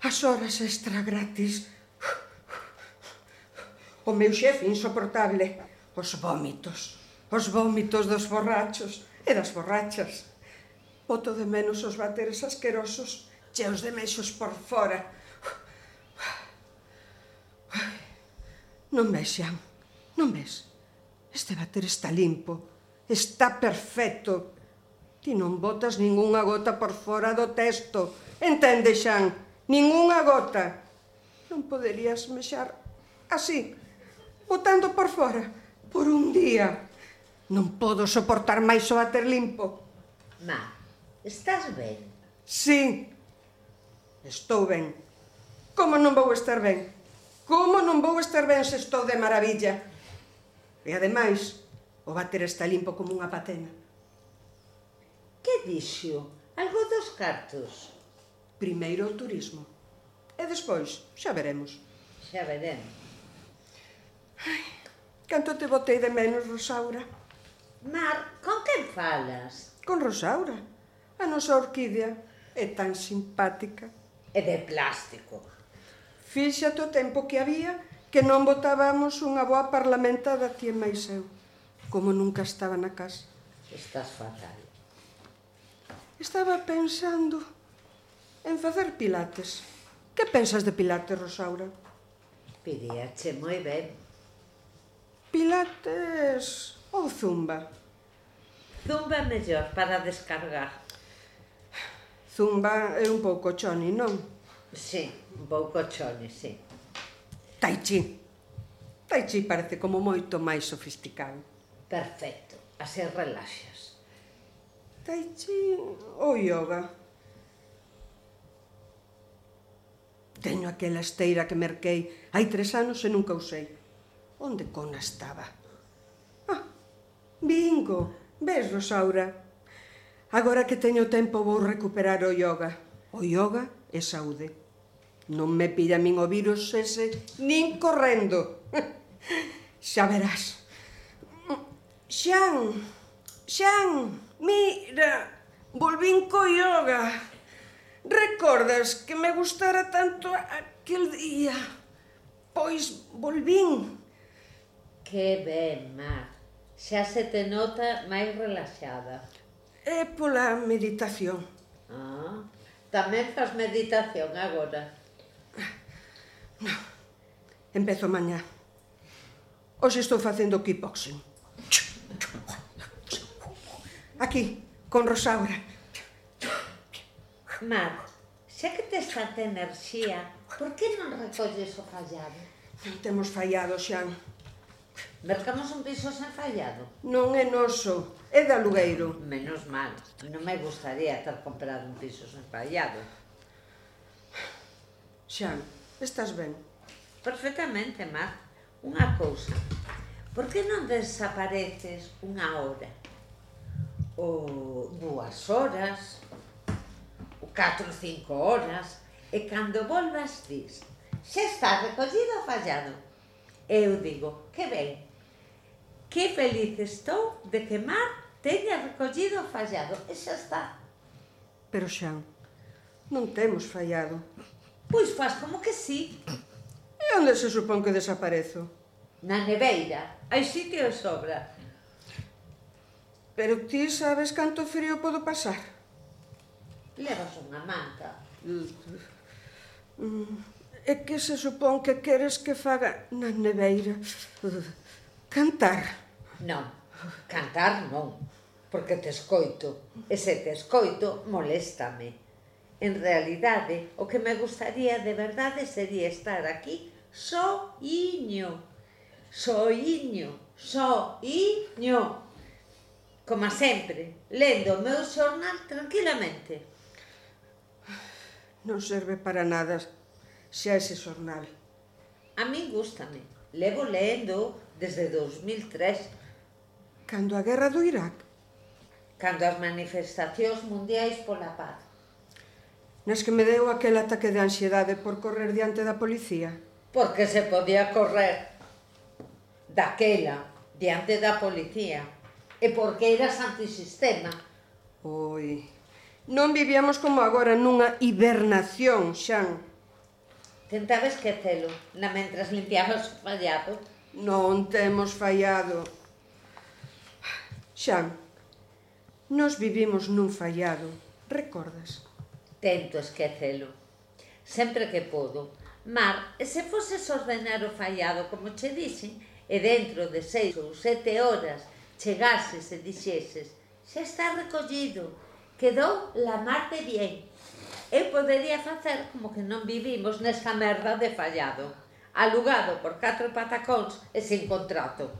Speaker 11: as horas extra gratis, o meu xefe insoportable, os vómitos, os vómitos dos borrachos e das borrachas. Boto de menos os bateres asquerosos, cheos de mexos por fora. Non ves, Xan, non ves. Este bater está limpo, está perfecto. Ti non botas ningunha gota por fora do testo. Entende, Xan? Ningunha gota. Non poderías mexar así, botando por fora, por un día. Non podo soportar máis o bater limpo.
Speaker 12: Ma, estás ben?
Speaker 11: Sí, estou ben. Como non vou estar ben? Como non vou estar ben se estou de maravilla? E ademais, o váter está limpo como unha patena.
Speaker 12: Que dixo? Algo dos cartos?
Speaker 11: Primeiro o turismo. E despois, xa veremos.
Speaker 12: Xa veremos.
Speaker 11: Ai, canto te botei de menos, Rosaura.
Speaker 12: Mar, con quen falas?
Speaker 11: Con Rosaura. A nosa orquídea é tan simpática.
Speaker 12: É de plástico.
Speaker 11: Fíxate o tempo que había que non votábamos unha boa parlamentada ti e máis eu, como nunca estaba na casa.
Speaker 12: Estás fatal.
Speaker 11: Estaba pensando en facer pilates. Que pensas de pilates, Rosaura?
Speaker 12: Pedíache moi ben.
Speaker 11: Pilates ou zumba?
Speaker 12: Zumba é mellor para descargar.
Speaker 11: Zumba é un pouco choni, non?
Speaker 12: Sí, un pouco choni, sí.
Speaker 11: Tai Chi. Tai Chi parece como moito máis sofisticado.
Speaker 12: Perfecto, así relaxas.
Speaker 11: Tai Chi ou yoga. Teño aquela esteira que merquei hai tres anos e nunca usei. Onde cona estaba? Ah, bingo, ves, Rosaura. Agora que teño tempo vou recuperar o yoga. O yoga é saúde. Non me pilla min o virus ese nin correndo. Xa verás. Xan, Xan, mira, volvín co yoga. Recordas que me gustara tanto aquel día? Pois volvín.
Speaker 12: Que ben, Mar. Xa se te nota máis relaxada.
Speaker 11: É pola meditación.
Speaker 12: Ah, tamén faz meditación agora.
Speaker 11: Empezo mañá. Hoxe estou facendo kickboxing. Aquí, con Rosaura.
Speaker 12: Mar, xa que tes tanta enerxía, por que non recolles o fallado?
Speaker 11: Non temos fallado, Xan.
Speaker 12: Mercamos un piso sen fallado?
Speaker 11: Non é noso, é de alugueiro.
Speaker 12: Menos mal, non me gustaría ter comprado un piso sen fallado.
Speaker 11: Xan, Estás ben?
Speaker 12: Perfectamente, Mar. Unha cousa. Por que non desapareces unha hora? Ou dúas horas? Ou catro ou cinco horas? E cando volvas dis, xa está recollido o fallado. Eu digo, que ben, que feliz estou de que Mar teña recollido o fallado. E xa está.
Speaker 11: Pero xa, non temos fallado.
Speaker 12: Pois faz como que sí.
Speaker 11: E onde se supón que desaparezo?
Speaker 12: Na neveira. Hai sitio sobra.
Speaker 11: Pero ti sabes canto frío podo pasar?
Speaker 12: Levas unha manta.
Speaker 11: Mm, e que se supón que queres que faga na neveira? Cantar?
Speaker 12: Non, cantar non, porque te escoito. E se te escoito, moléstame en realidade, o que me gustaría de verdade sería estar aquí soiño. Soiño, soiño. Como sempre, lendo o meu xornal tranquilamente.
Speaker 11: Non serve para nada xa ese xornal.
Speaker 12: A min gustame. Levo lendo desde 2003.
Speaker 11: Cando a guerra do Irak?
Speaker 12: Cando as manifestacións mundiais pola paz
Speaker 11: nas que me deu aquel ataque de ansiedade por correr diante da policía.
Speaker 12: Porque se podía correr daquela diante da policía e porque eras antisistema.
Speaker 11: Oi, non vivíamos como agora nunha hibernación, Xan.
Speaker 12: Tentaba esquecelo, na mentras limpiabas o fallado.
Speaker 11: Non temos fallado. Xan, nos vivimos nun fallado, recordas?
Speaker 12: Tento esquecelo. Sempre que podo. Mar, e se foses ordenar o fallado como che dixen, e dentro de seis ou sete horas chegases e dixeses xa está recollido, quedou la mar de bien. Eu podería facer como que non vivimos nesta merda de fallado, alugado por catro patacóns e sin contrato.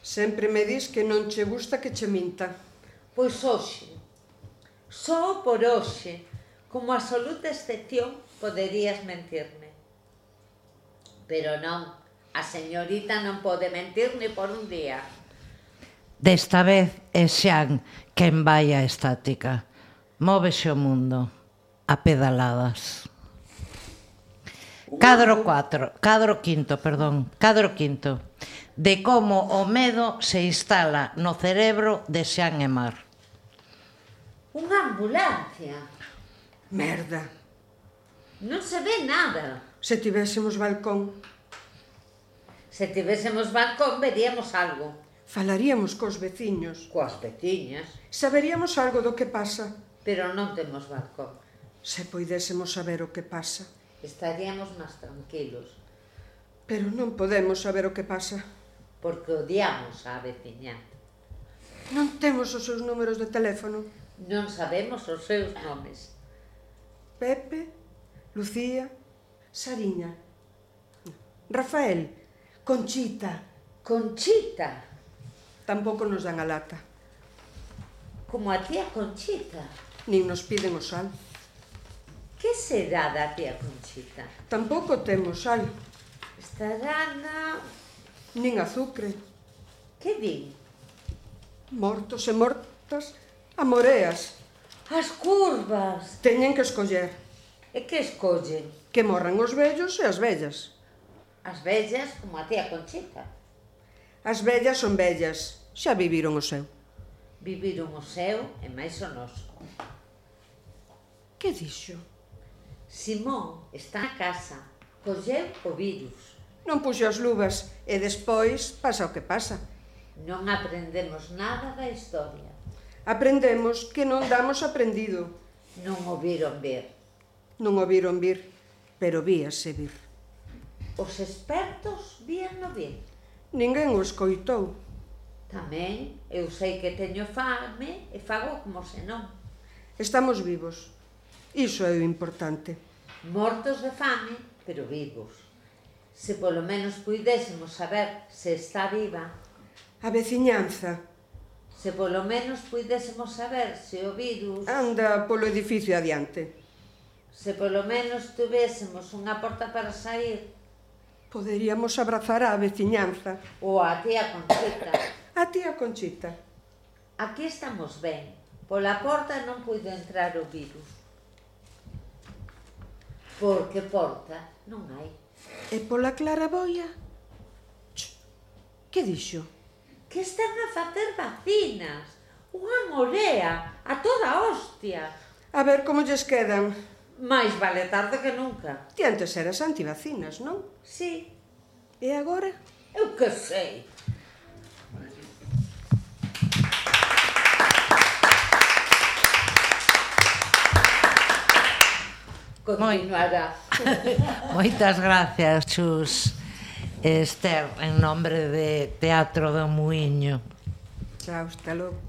Speaker 11: Sempre me dis que non che gusta que che minta.
Speaker 12: Pois hoxe, só por hoxe, Como absoluta excepción, poderías mentirme. Pero non, a señorita non pode mentir ni por un día.
Speaker 1: Desta vez é Xan quen vai a estática. Móvese o mundo a pedaladas. Uh. Cadro 4, cadro quinto, perdón, cadro quinto de como o medo se instala no cerebro de Xan e Mar.
Speaker 12: Unha ambulancia.
Speaker 11: Merda.
Speaker 12: Non se ve nada.
Speaker 11: Se tivésemos balcón.
Speaker 12: Se tivésemos balcón, veríamos algo.
Speaker 11: Falaríamos cos veciños.
Speaker 12: Coas veciñas.
Speaker 11: Saberíamos algo do que pasa.
Speaker 12: Pero non temos balcón.
Speaker 11: Se poidésemos saber o que pasa.
Speaker 12: Estaríamos máis tranquilos.
Speaker 11: Pero non podemos saber o que pasa.
Speaker 12: Porque odiamos a veciñanza.
Speaker 11: Non temos os seus números de teléfono.
Speaker 12: Non sabemos os seus nomes.
Speaker 11: Pepe, Lucía, Sariña, Rafael, Conchita.
Speaker 12: Conchita.
Speaker 11: Tampouco nos dan a lata.
Speaker 12: Como a tía Conchita.
Speaker 11: Nin nos piden o sal.
Speaker 12: Que se dá da tía Conchita?
Speaker 11: Tampouco temos sal.
Speaker 12: Estará na...
Speaker 11: Nin azucre.
Speaker 12: Que din?
Speaker 11: Mortos e mortas, amoreas.
Speaker 12: As curvas.
Speaker 11: Teñen que escoller.
Speaker 12: E que escollen?
Speaker 11: Que morran os vellos e as vellas.
Speaker 12: As vellas como a tía Conchita.
Speaker 11: As vellas son vellas, xa viviron o seu.
Speaker 12: Viviron o seu e máis o noso.
Speaker 11: Que dixo?
Speaker 12: Simón está na casa, colleu o virus.
Speaker 11: Non puxo as luvas e despois pasa o que pasa.
Speaker 12: Non aprendemos nada da historia.
Speaker 11: Aprendemos que non damos aprendido.
Speaker 12: Non o viron vir.
Speaker 11: Non o viron vir, pero víase vir.
Speaker 12: Os expertos vían no vir.
Speaker 11: Ninguén o escoitou.
Speaker 12: Tamén eu sei que teño fame e fago como se non.
Speaker 11: Estamos vivos. Iso é o importante.
Speaker 12: Mortos de fame, pero vivos. Se polo menos puidésemos saber se está viva.
Speaker 11: A veciñanza
Speaker 12: se polo menos puidésemos saber se o virus...
Speaker 11: Anda polo edificio adiante.
Speaker 12: Se polo menos tuvésemos unha porta para sair.
Speaker 11: Poderíamos abrazar á veciñanza.
Speaker 12: Ou a tía Conchita.
Speaker 11: A tía Conchita.
Speaker 12: Aquí estamos ben. Pola porta non puido entrar o virus. Porque porta non hai.
Speaker 11: E pola claraboia? Ch, que dixo?
Speaker 12: que están a facer vacinas. Unha morea, a toda hostia.
Speaker 11: A ver como lles quedan.
Speaker 12: Mais vale tarde que nunca.
Speaker 11: Ti antes eras antivacinas, non?
Speaker 12: Sí.
Speaker 11: E agora?
Speaker 12: Eu que sei. Continuará.
Speaker 1: Moitas gracias, Chus. Esther, en nombre de Teatro do Muiño.
Speaker 11: Chao, hasta logo.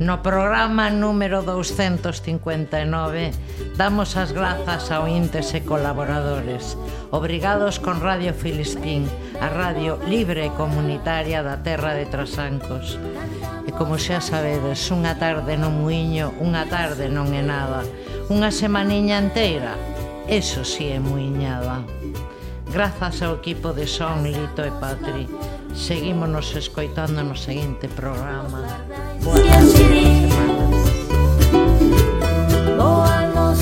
Speaker 1: No programa número 259 damos as grazas ao Intes e colaboradores. Obrigados con Radio Filispín, a radio libre e comunitaria da terra de Trasancos. E como xa sabedes, unha tarde no muiño, unha tarde non é nada. Unha semaniña enteira Eso sí é muiñada. Grazas ao equipo de Son, Lito e Patri. Seguímonos escoitando no seguinte programa. Boa semana. Boa nos